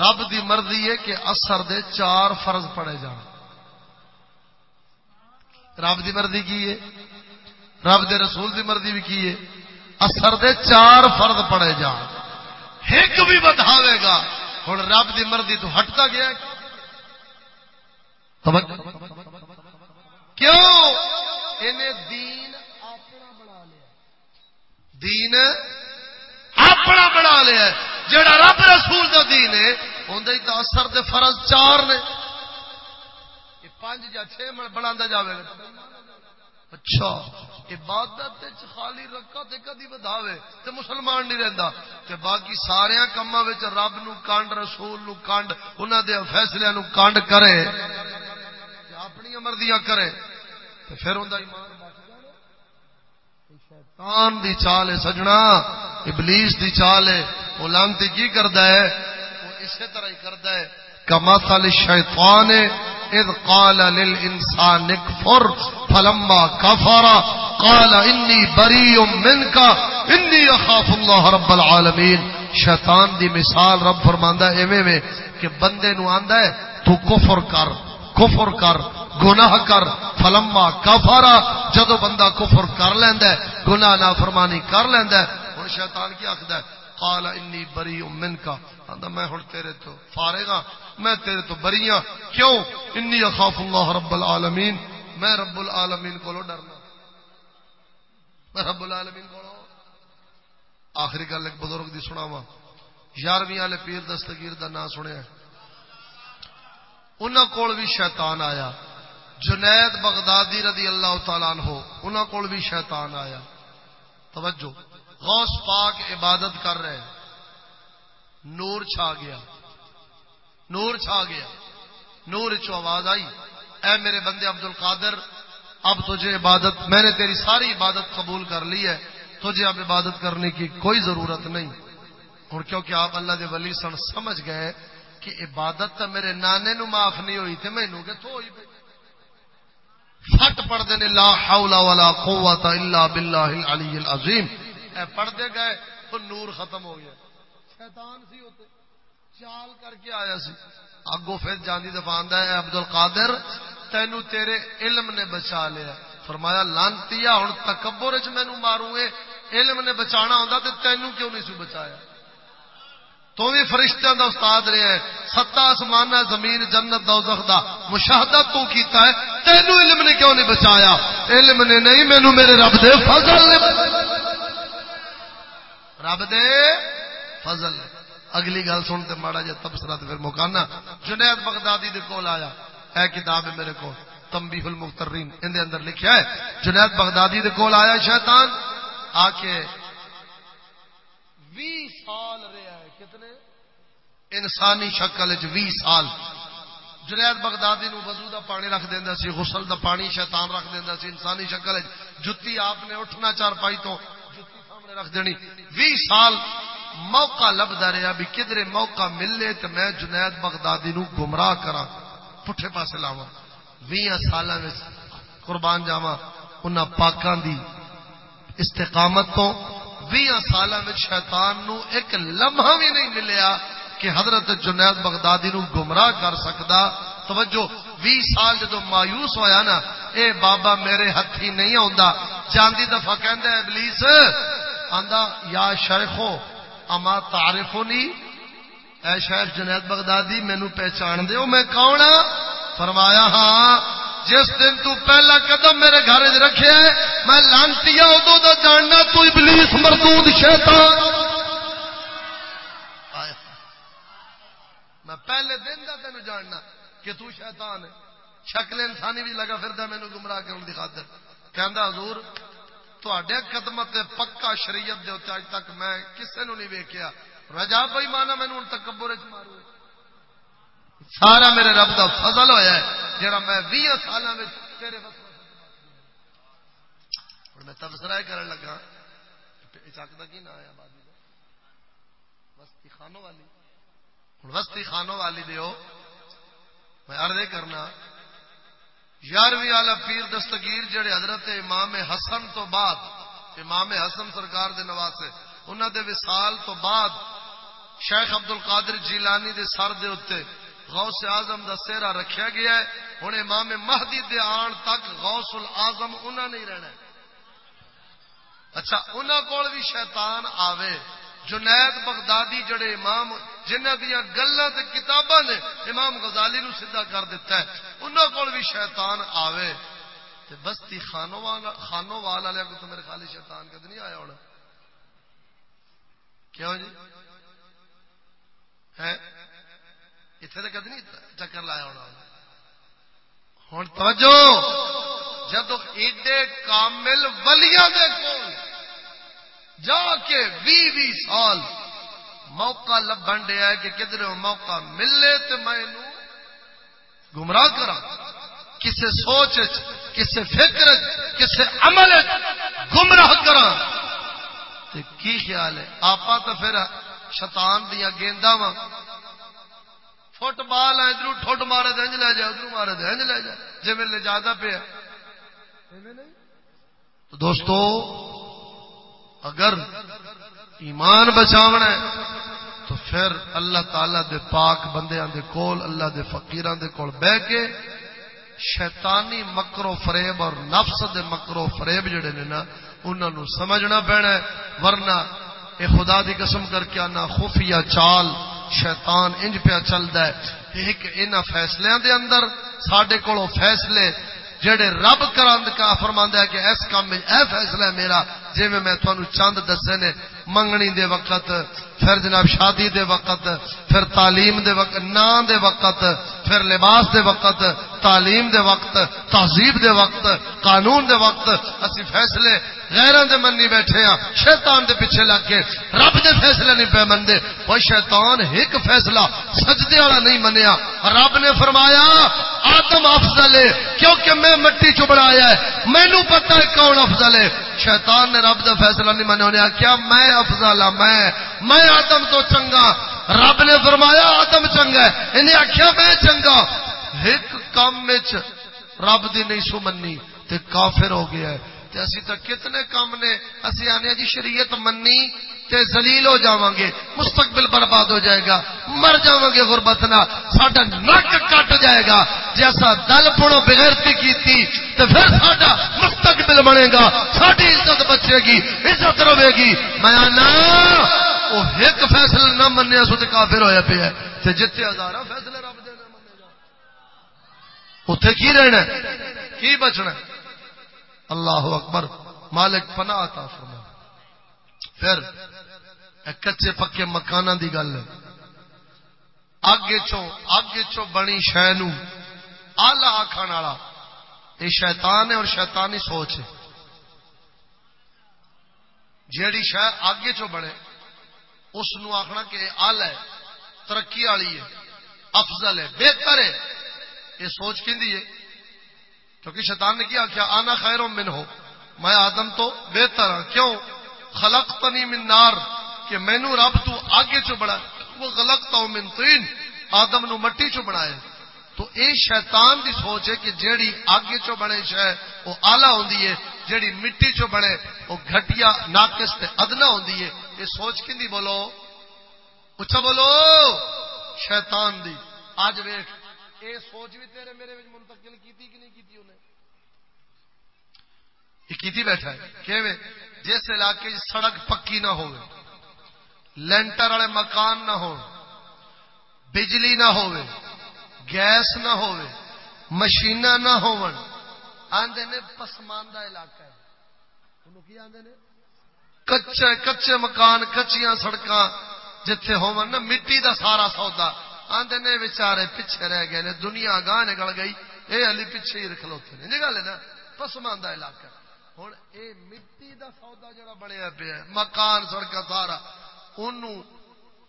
رب دی مرضی ہے کہ اثر دے چار فرض پڑے جان۔ رب دی مرضی کی ہے؟ رب دے رسول دی مرضی بھی کی ہے؟ اثر دے چار فرد پڑے جان۔ ایک بھی بدھاوے گا۔ ہوں رب کی مرضی تو ہٹتا گیا۔ کیوں؟ انہیں دین اپنا بنا لیا۔ دین اپنا بنا لیا۔ جڑا رب رسول دا دین ہے اندر تو اثر دے فرض چار نے۔ پانچ یا چھ من بنا جائے گا اچھا عبادت خالی رکھا تے کدی بدھاوے تے مسلمان نہیں رہندا۔ تے باقی سارے کما رب نو کانڈ رسول نو کانڈ انہاں دے فیصلے نو کانڈ کرے۔ تے اپنی امردیاں کرے۔ تے پھر اوندا ایمان بچ شیطان دی چال ہے سجنا۔ ابلیس دی چال ہے۔ وہ لانتی کی کردا ہے؟ وہ اسی طرح ہی کردا ہے۔ کما تل شیطان ہے۔ اذ قال للانسان اكفر فلما كفر قال انی بری منك انی اخاف الله رب العالمین شیطان دی مثال رب فرماندا ہے، ایویں میں کہ بندے نو آندا ہے، تو کفر کر کفر کر، گناہ کر۔ فلما کفارا جدو بندہ کفر کر لیندا ہے، گناہ نافرمانی کر لیندا ہے ہن شیطان کی آکھدا ہے قال انی بری منک آندا میں ہن تیرے تو فارغ ہاں میں تیرے تو بری ہاں۔ کیوں؟ انی اخاف اللہ رب العالمین۔ میں رب العالمین کو ڈرنا۔ میں رب العالمین کو آخری گل ایک بزرگ دی سناواں۔ یارویں والے پیر دستگیر دا نام سنیا۔ انہوں کول بھی شیطان آیا۔ جنید بغدادی رضی اللہ تعالیٰ عنہ انہوں کول بھی شیطان آیا۔ توجہ۔ غوث پاک عبادت کر رہے نور چھا گیا۔ نور چھا گیا۔ نور چو آواز آئی۔ اے میرے بندے عبد القادر اب تجھے عبادت، میں نے تیری ساری عبادت قبول کر لی ہے۔ تجھے اب عبادت کرنے کی کوئی ضرورت نہیں۔ اور کیونکہ آپ اللہ دے ولی سن سمجھ گئے کہ عبادت تو میرے نانے نو معاف نہیں ہوئی تھے مینو کہ تو ہوئی فٹ پڑھتے نے لا حول ولا قوت الا باللہ العلی العظیم۔ پڑھتے گئے تو نور ختم ہو گیا۔ شیطان سی ہوتے چال کر کے آیا سی۔ اگو پھر جاندی دفان ہے عبد القادر تینو تیرے علم نے بچا لیا۔ فرمایا لانتی ہوں تکبر چ مینو ماروں گے علم نے بچانا ہوں تو تینو کیوں نہیں سی بچایا؟ تو بھی فرشتوں کا استاد رہا ہے ستا آسمان زمین، جنت دوزخ دا مشاہدہ تو کیتا ہے۔ تینو علم نے کیوں نہیں بچایا؟ علم نے نہیں مینو میرے رب دے فضل نے رب دے فضل۔ اگلی گل سنتے ماڑا جا تبصرہ پھر مکانا جنید بغدادی دے کول آیا۔ اے کتاب ہے میرے کو تنبیہ المخترین ان دے اندر لکھیا ہے۔ جنید بغدادی دے کول آیا شیطان۔ آ کے وی سال رہا ہے۔ کتنے؟ انسانی شکل چ وی سال۔ جنید بغدادی نو وضو دا پانی رکھ دیندا سی، غسل دا پانی شیطان رکھ دیندا سی انسانی شکل جتی آپ نے اٹھنا چار پائی تو رکھ دینی۔ وی سال موقع لبدا رہا بھی کدھر موقع ملے تو میں جنید بغدادی نو گمراہ کرا پٹھے پاسے لاوا وی سال قربان جاوا ان پاکاں دی استقامت تو۔ وی سال شیطان نو ایک لمحہ بھی نہیں ملیا کہ حضرت جنید بغدادی نو گمراہ کر سکتا توجہ، وی سال جدو مایوس ہویا نا، اے بابا میرے ہاتھی نہیں آتا جاندی دفعہ کہندا ابلیس آندا، یا شیخو، اما تعارفو نہیں اے شیخ جنید بغدادی مینو پہچان دیو، میں کون ہاں؟ فرمایا ہاں جس دن تو پہلا قدم میرے گھر رکھے میں لانتی ہاں، ادو دا جاننا، تو ابلیس، مردود شیطان۔ میں پہلے دن دا تینو جاننا کہ تو شیطان ہے۔ شکل انسانی بھی لگا پھر مینو گمراہ کرنے کی خاطر۔ کہ حضور تے قدم پکا شریعت دے اج تک میں کسے نو نہیں ویکیا رجا بھائی مانا مینو ہوں تکبر چ مارو۔ سارا میرے رب دا فضل ہویا ہے جرا میں بھی سال تیرے میں تبصرہ کرن لگا۔ چک کی نام آیا بادی وسطی خانوں والی۔ ہوں وسطی خانوں والی دیو۔ میں عرض کرنا یارویں والا پیر دستگیر جڑے حضرت امام حسن تو بعد، امام حسن سرکار دے نواسے انہوں دے وصال تو بعد شیخ ابد القادر جیلانی دے سر دے اتنے غوث اعظم دا سہرا رکھیا گیا ہے۔ ہوں امام مہدی دے آن تک غوث العظم انہوں نے رہنا اچھا انہوں کو بھی شیطان آوے، جنید بغدادی جڑے امام جنہ دیا گلا کتاباں نے امام غزالی نو سیدھا کر دیتا ہے انہوں کو بھی شیطان آوے۔ تے بستی خانو والا خانو والا والے کو تو میرے خالی شیطان کد نہیں آیا ہونا۔ کیوں جی؟ ہے اتنے تو کد نہیں چکر لایا ہونا۔ ہوں توجہ! جب ایڈے کامل ولیاں دے کول جا کے بھی سال موقع لبن دیا کہ کدھر موقع ملے تو میں گمراہ کرا کسی سوچ کسی فکر کسی عمل گمراہ کرا کی خیال ہے؟ آپ تو پھر شیطان دیا گیندا وا فٹ بال ادھر ٹھڈ مارے دنج لے جائے ادھر مارے دنج لے جائے جی میرے زیادہ پیا۔ تو دوستو، اگر ایمان بچاونا ہے تو پھر اللہ تعالی دے پاک بندیاں دے کول، اللہ دے فقیراں دے کول بہ کے شیطانی مکرو فریب اور نفس دے مکرو فریب جڑے نے نا، انہاں نو سمجھنا پینا ہے۔ ورنہ اے خدا دی قسم کر کے آنا، خفیہ چال، شیطان انج پیا چلدا ہے۔ ایک انہاں فیصلے دے اندر ساڈے کولوں فیصلے جڑے رب کرند کا فرماندا ہے کہ اس کام میں اے فیصلہ ہے میرا جی میں تھانوں چند دسے نے، منگنی دے وقت، پھر جناب شادی دے وقت، پھر تعلیم دے وقت نام دے وقت، پھر لباس دے وقت، تعلیم دے وقت، تہذیب دے وقت، قانون دے وقت، اسی فیصلے غیران دے منی بیٹھے ہیں شیطان دے پیچھے لگ کے رب دے فیصلے نہیں پہ مندے وہ شیطان ایک فیصلہ سجدے والا نہیں منیا۔ رب نے فرمایا، آدم افضل ہے، کیونکہ میں مٹی چبڑایا ہے۔ مینو پتا ہے کون افضل ہے۔ شیطان نے رب دا فیصلہ نہیں منیا انہیں کیا میں افضل ہاں میں میں آدم تو چنگا۔ رب نے فرمایا، آدم چنگا ہے۔ انہیں آخیا میں چنگا۔ ایک کام رب دی نہیں سو منی تے کافر ہو گیا ہے۔ تے اسی تو کتنے کام نے؟ اسی آنے جی شریعت منی تے زلیل ہو جاواں گے، مستقبل برباد ہو جائے گا، مر جاواں گے غربت نہ ساڈا نک کٹ جائے گا۔ جیسا دل پڑو بغیرتی کیتی، تے پھر ساڈا مستقبل بنے گا، ساڈی عزت بچے گی، عزت رہے گی۔ میں آنا وہ ایک فیصلہ نہ منیا سو تے کافر ہویا پیا تے جتے ہزاراں فیصلے رب دے نہ منے جا اوتھے کی رہنا کی بچنا اللہ اکبر، مالک پناہ عطا فرما۔ پھر کچے پکے مکان دی گل۔ اگے چو اگے چو بنی شہ نو آلہ آخر والا۔ یہ شیطان ہے اور شیطانی سوچ ہے۔ جیڑی شہ آگے چو بنے، اس نو آخنا کہ آل ہے، ترقی والی ہے، افضل ہے، بہتر ہے۔ یہ سوچ کہ کیونکہ شیطان نے کیا کیا آنا خیر من ہو۔ میں آدم تو بہتر ہوں۔ کیوں؟ خلق تنی من نار، کہ مینو رب تو آگے چو بڑا وہ غلط تو من تین آدم نو مٹی چو بنایا تو اے شیطان دی سوچ ہے کہ جیڑی آگے چو بنے شہ وہ آلہ ہوندی ہے۔ جیڑی مٹی چو بنے وہ گھٹیا، ناقص تے ادنا ہوندی ہے۔ یہ سوچ کندی بولو؟ اچھا بولو؟ شیطان دی۔ آج ویکھ۔ اے سوچ بھی تیرے میرے منتقل کیتی کہ نہیں کیتی انہیں؟ یہ کیتی بیٹھا ہے۔ کہ جس علاقے سڑک پکی نہ ہو لینٹر والے مکان نہ ہو بجلی نہ ہو گیس نہ ہو مشین نہ ہو پسماندہ علاقہ ہے۔ کی آدھے کچے کچے مکان، کچیاں سڑکاں جتھے ہو مٹی دا سارا سودا۔ آندے نے بچارے پیچھے رہ گئے نے، دنیا گاہ نکل گئی۔ یہ علی، پیچھے ہی رکھ لوتے ہیں گل ہے نا پسماندہ علاقہ۔ ہوں اے مٹی دا سودا جڑا بنیا پیا، مکان سڑک سارا۔ ان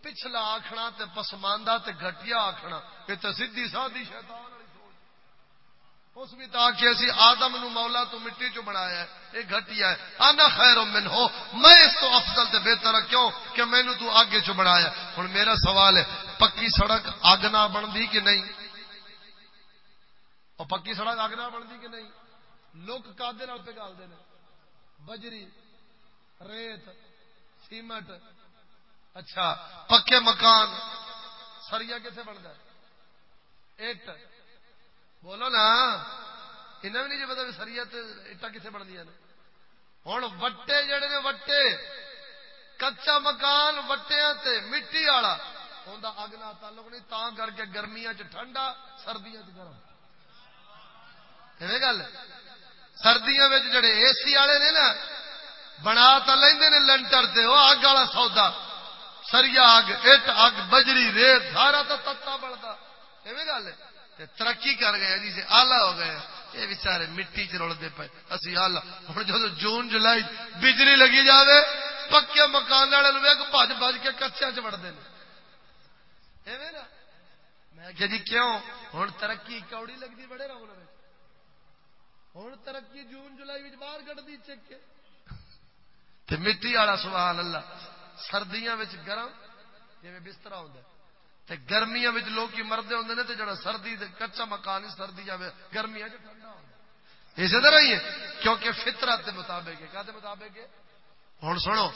پچھلا آخنا تے پسماندہ تے گھٹیا آخنا یہ تو سیدھی سادی شیطان۔ اس بھی تاکہ اسی آدم نو مولا تو مٹی چ بنایا ہے یہ گھٹیا ہے۔ آنا خیر من ہو۔ میں اس تو افضل تے بہتر کیوں؟ کہ مینو تو آگے چ بنایا ہوں میرا سوال ہے، پکی سڑک اگ نہ بنتی کہ نہیں؟ اور پکی سڑک اگ نہ بنتی کہ نہیں؟ لوگ کا پہ گالتے ہیں بجری، ریت، سیمنٹ۔ اچھا پکے مکان۔ سریا کتنے بنتا ہے؟ اٹ بولو نا انہیں بھی نہیں جی پتا سریا اٹا کتنے بنتی ہیں ہوں وٹے جڑے نے وٹے کچا مکان وٹیا مٹی والا انہیں اگ نہ تعلق نہیں تا کر کے گرمیاں ٹھنڈا سردیاں گرم گل سردیاں جڑے اے سی والے نے نا بنا تو لیندے نے لنٹر سے وہ اگ والا سودا سریا اگ اٹ اگ بجری ریت سارا تو تتا بڑھتا ایویں گل ہے ترقی کر گئے جی سے آلہ ہو گئے۔ یہ بچارے مٹی چ رلتے پے اسی آلہ ہوں جب جون جولائی بجلی لگی جاوے، پکے مکان والے ویک بج بج کے کچیا چ وڑتے ہیں میں کہ جی کیوں؟ ہوں ترقی کوڑی لگتی بڑے رول میں ہوں ترقی جون جولائی باہر کٹتی چکے مٹی والا سبحان اللہ، سردیاں گرم جی بستر آ گرمیاں لوگ مرد ہوں نے جڑا سردی کچا مکان سردی جائے گرمیاں ٹھنڈا اسی طرح ہی ہے، کیونکہ فطرت کے مطابق ہے۔ کہ مطابق ہے؟ ہوں سنو،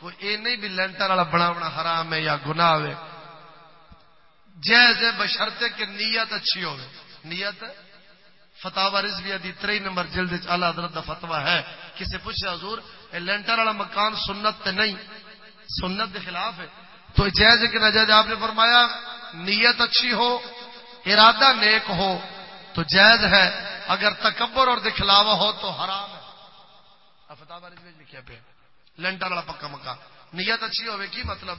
کوئی یہ نہیں بھی لینٹر والا بنا حرام ہے یا گناہ ہے جائز ہے بشرتے کہ نیت اچھی ہو نیت؟ فتح رضویہ دی تری نمبر جلد اعلی حضرت دا فتوا ہے۔ کسی پوچھا حضور، اے لینٹر والا مکان سنت تے نہیں؟ سنت کے خلاف ہے۔ تو جائز کہ نجائز آپ نے فرمایا، نیت اچھی ہو، ارادہ نیک ہو، تو جائز ہے۔ اگر تکبر اور دکھلاوا ہو تو حرام ہے۔ فتح رضویہ لکھا پہ لینٹر والا پکا مکان نیت اچھی ہوئے کی مطلب؟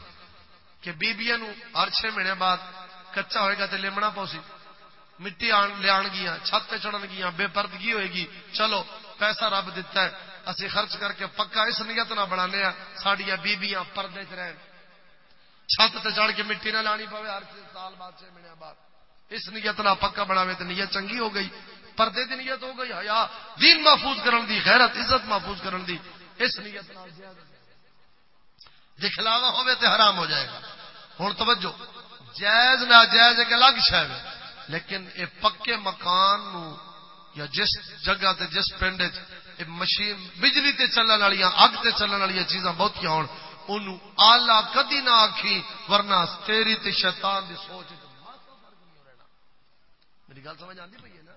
کہ بیبیا نو ہر چھ مہینے بعد کچا ہوئے گا تو لمنا پوسی۔ مٹی لیا گیا، چھت پہ چڑھن گیا، بے پردگی ہوئے گی۔ چلو، پیسہ رب دیتا ہے۔ اسی خرچ کر کے پکا اس نیت نہ بنا سڈیا بیبیاں پردے چ رہن۔ چھت تے چڑھ کے مٹی نہ لانی پوے، ہر سال بعد چھ مہینے بعد۔ اس نیت نہ پکا بنا تو نیت چنگی ہو گئی۔ پردے کی نیت ہو گئی، حیا، دین محفوظ کرن دی، غیرت، عزت محفوظ کرن دی۔ اس نیت دکھلاوا ہوے تے حرام ہو جائے گا۔ ہوں توجہ، جائز نہ جائز ایک الگ شہر لیکن اے پکے مکان نو یا جس جگہ تے جس پنڈ مشین، بجلی تے چلن والی اگ تے چلن والی چیزاں بہت ہون۔ اونوں آلہ کدی نہ آکھی، ورنہ تیری تے شیطان دی سوچ میری گل سمجھ آتی پی ہے نا؟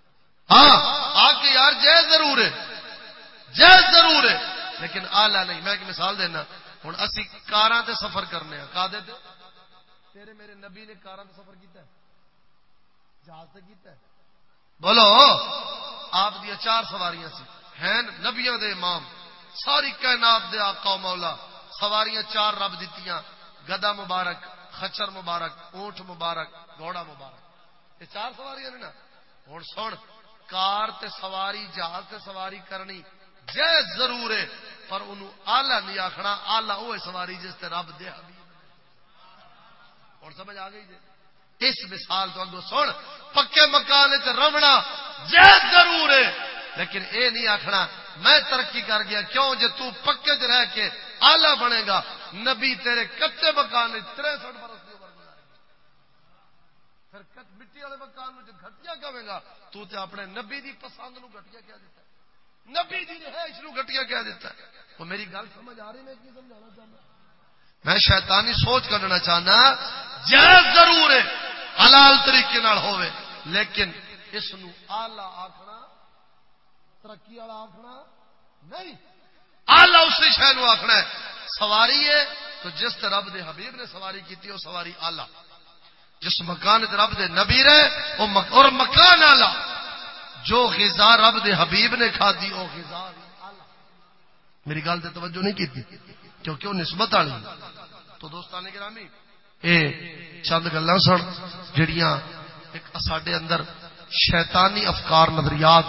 ہاں آ کے یار، جائز ضرور ہے۔ جائز ضرور ہے۔ لیکن آلہ نہیں، میں ایک مثال دینا۔ ہوں اسی کار سفر کرنے ہیں کا دے تیرے میرے نبی نے کار سفر کیتا ہے۔ جہاز سے کیتا ہے۔ بولو، آپ دیا چار سواریاں سی۔ ہیں نبیاں دے امام، ساری کائنات دے آقا و مولا۔ سواریاں چار رب دیتیاں، گدا مبارک، خچر مبارک، اونٹ مبارک، گھوڑا مبارک۔ یہ چار سواریاں نے نا۔ ہوں سن، کار تے سواری، جہاز تے سواری کرنی جائز ضرور ہے، پر انہوں آلہ نہیں آخنا آلہ وہ سواری جس تے رب دے حبیب اور سمجھ آ گئی جی؟ اس مثال تو اگو سن، پکے مکان رمنا جائز ضرور ہے، لیکن اے نہیں آخنا میں ترقی کر گیا، کیوں جے تو پکے چ رہ کے آلہ بنے گا۔ نبی تیرے کچے مکان تریسٹھ برس کی عمر گزارے گا پھر مٹی والے مکان میں گھٹیا کہے گا، تو تے اپنے نبی دی پسند نو گھٹیا کیا دیتا ہے۔ نبی دی رہائش نو گھٹیا کیا دیتا ہے۔ وہ میری گل سمجھ آ رہی میں کی سمجھانا چاہتا میں شیطانی سوچ کرنا چاہنا، جائز ضرور ہے، حلال طریقے نال ہوئے لیکن اس نو آلہ آخنا ترقی والا آخنا نہیں۔ آلہ اسی شہر آخنا ہے۔ سواری ہے تو جس رب دے حبیب نے سواری کی وہ سواری آلہ۔ جس مکان رب دے نبی رہے، وہ مک... اور مکان آلہ۔ جو غذا رب دے حبیب نے کھا دی، وہ غذا میری گل سے توجہ نہیں کی کیونکہ وہ نسبت والی۔ تو دوستان گرامی، اے چند گلا سن جڑیاں ایک سڈے اندر شیطانی افکار، نظریات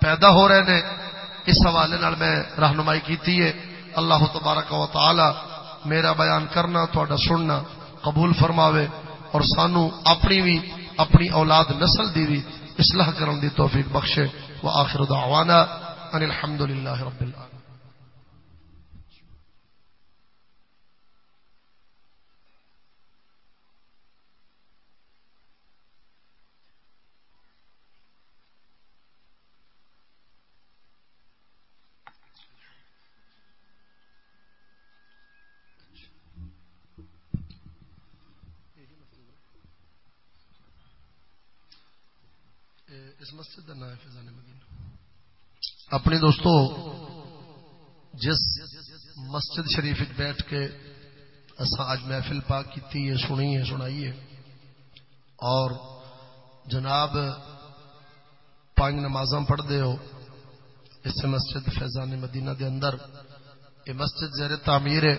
پیدا ہو رہے ہیں اس حوالے نال میں رہنمائی کیتی ہے۔ اللہ تبارک و تعالی میرا بیان کرنا تھوڑا سننا قبول فرماوے اور سانو اپنی بھی اپنی اولاد نسل دی بھی اصلاح کرن دی توفیق بخشے۔ وآخر دعوانا ان الحمدللہ رب العالمين اس مسجد کا نام ہے فیضان مدینہ۔ اپنے دوستو، جس مسجد شریف بیٹھ کے اج محفل پاک کی ہے، سنی ہے، سنائی ہے، اور جناب پانچ نماز پڑھتے ہو، اس مسجد فیضان مدینہ دے اندر، یہ مسجد زیر تعمیر ہے۔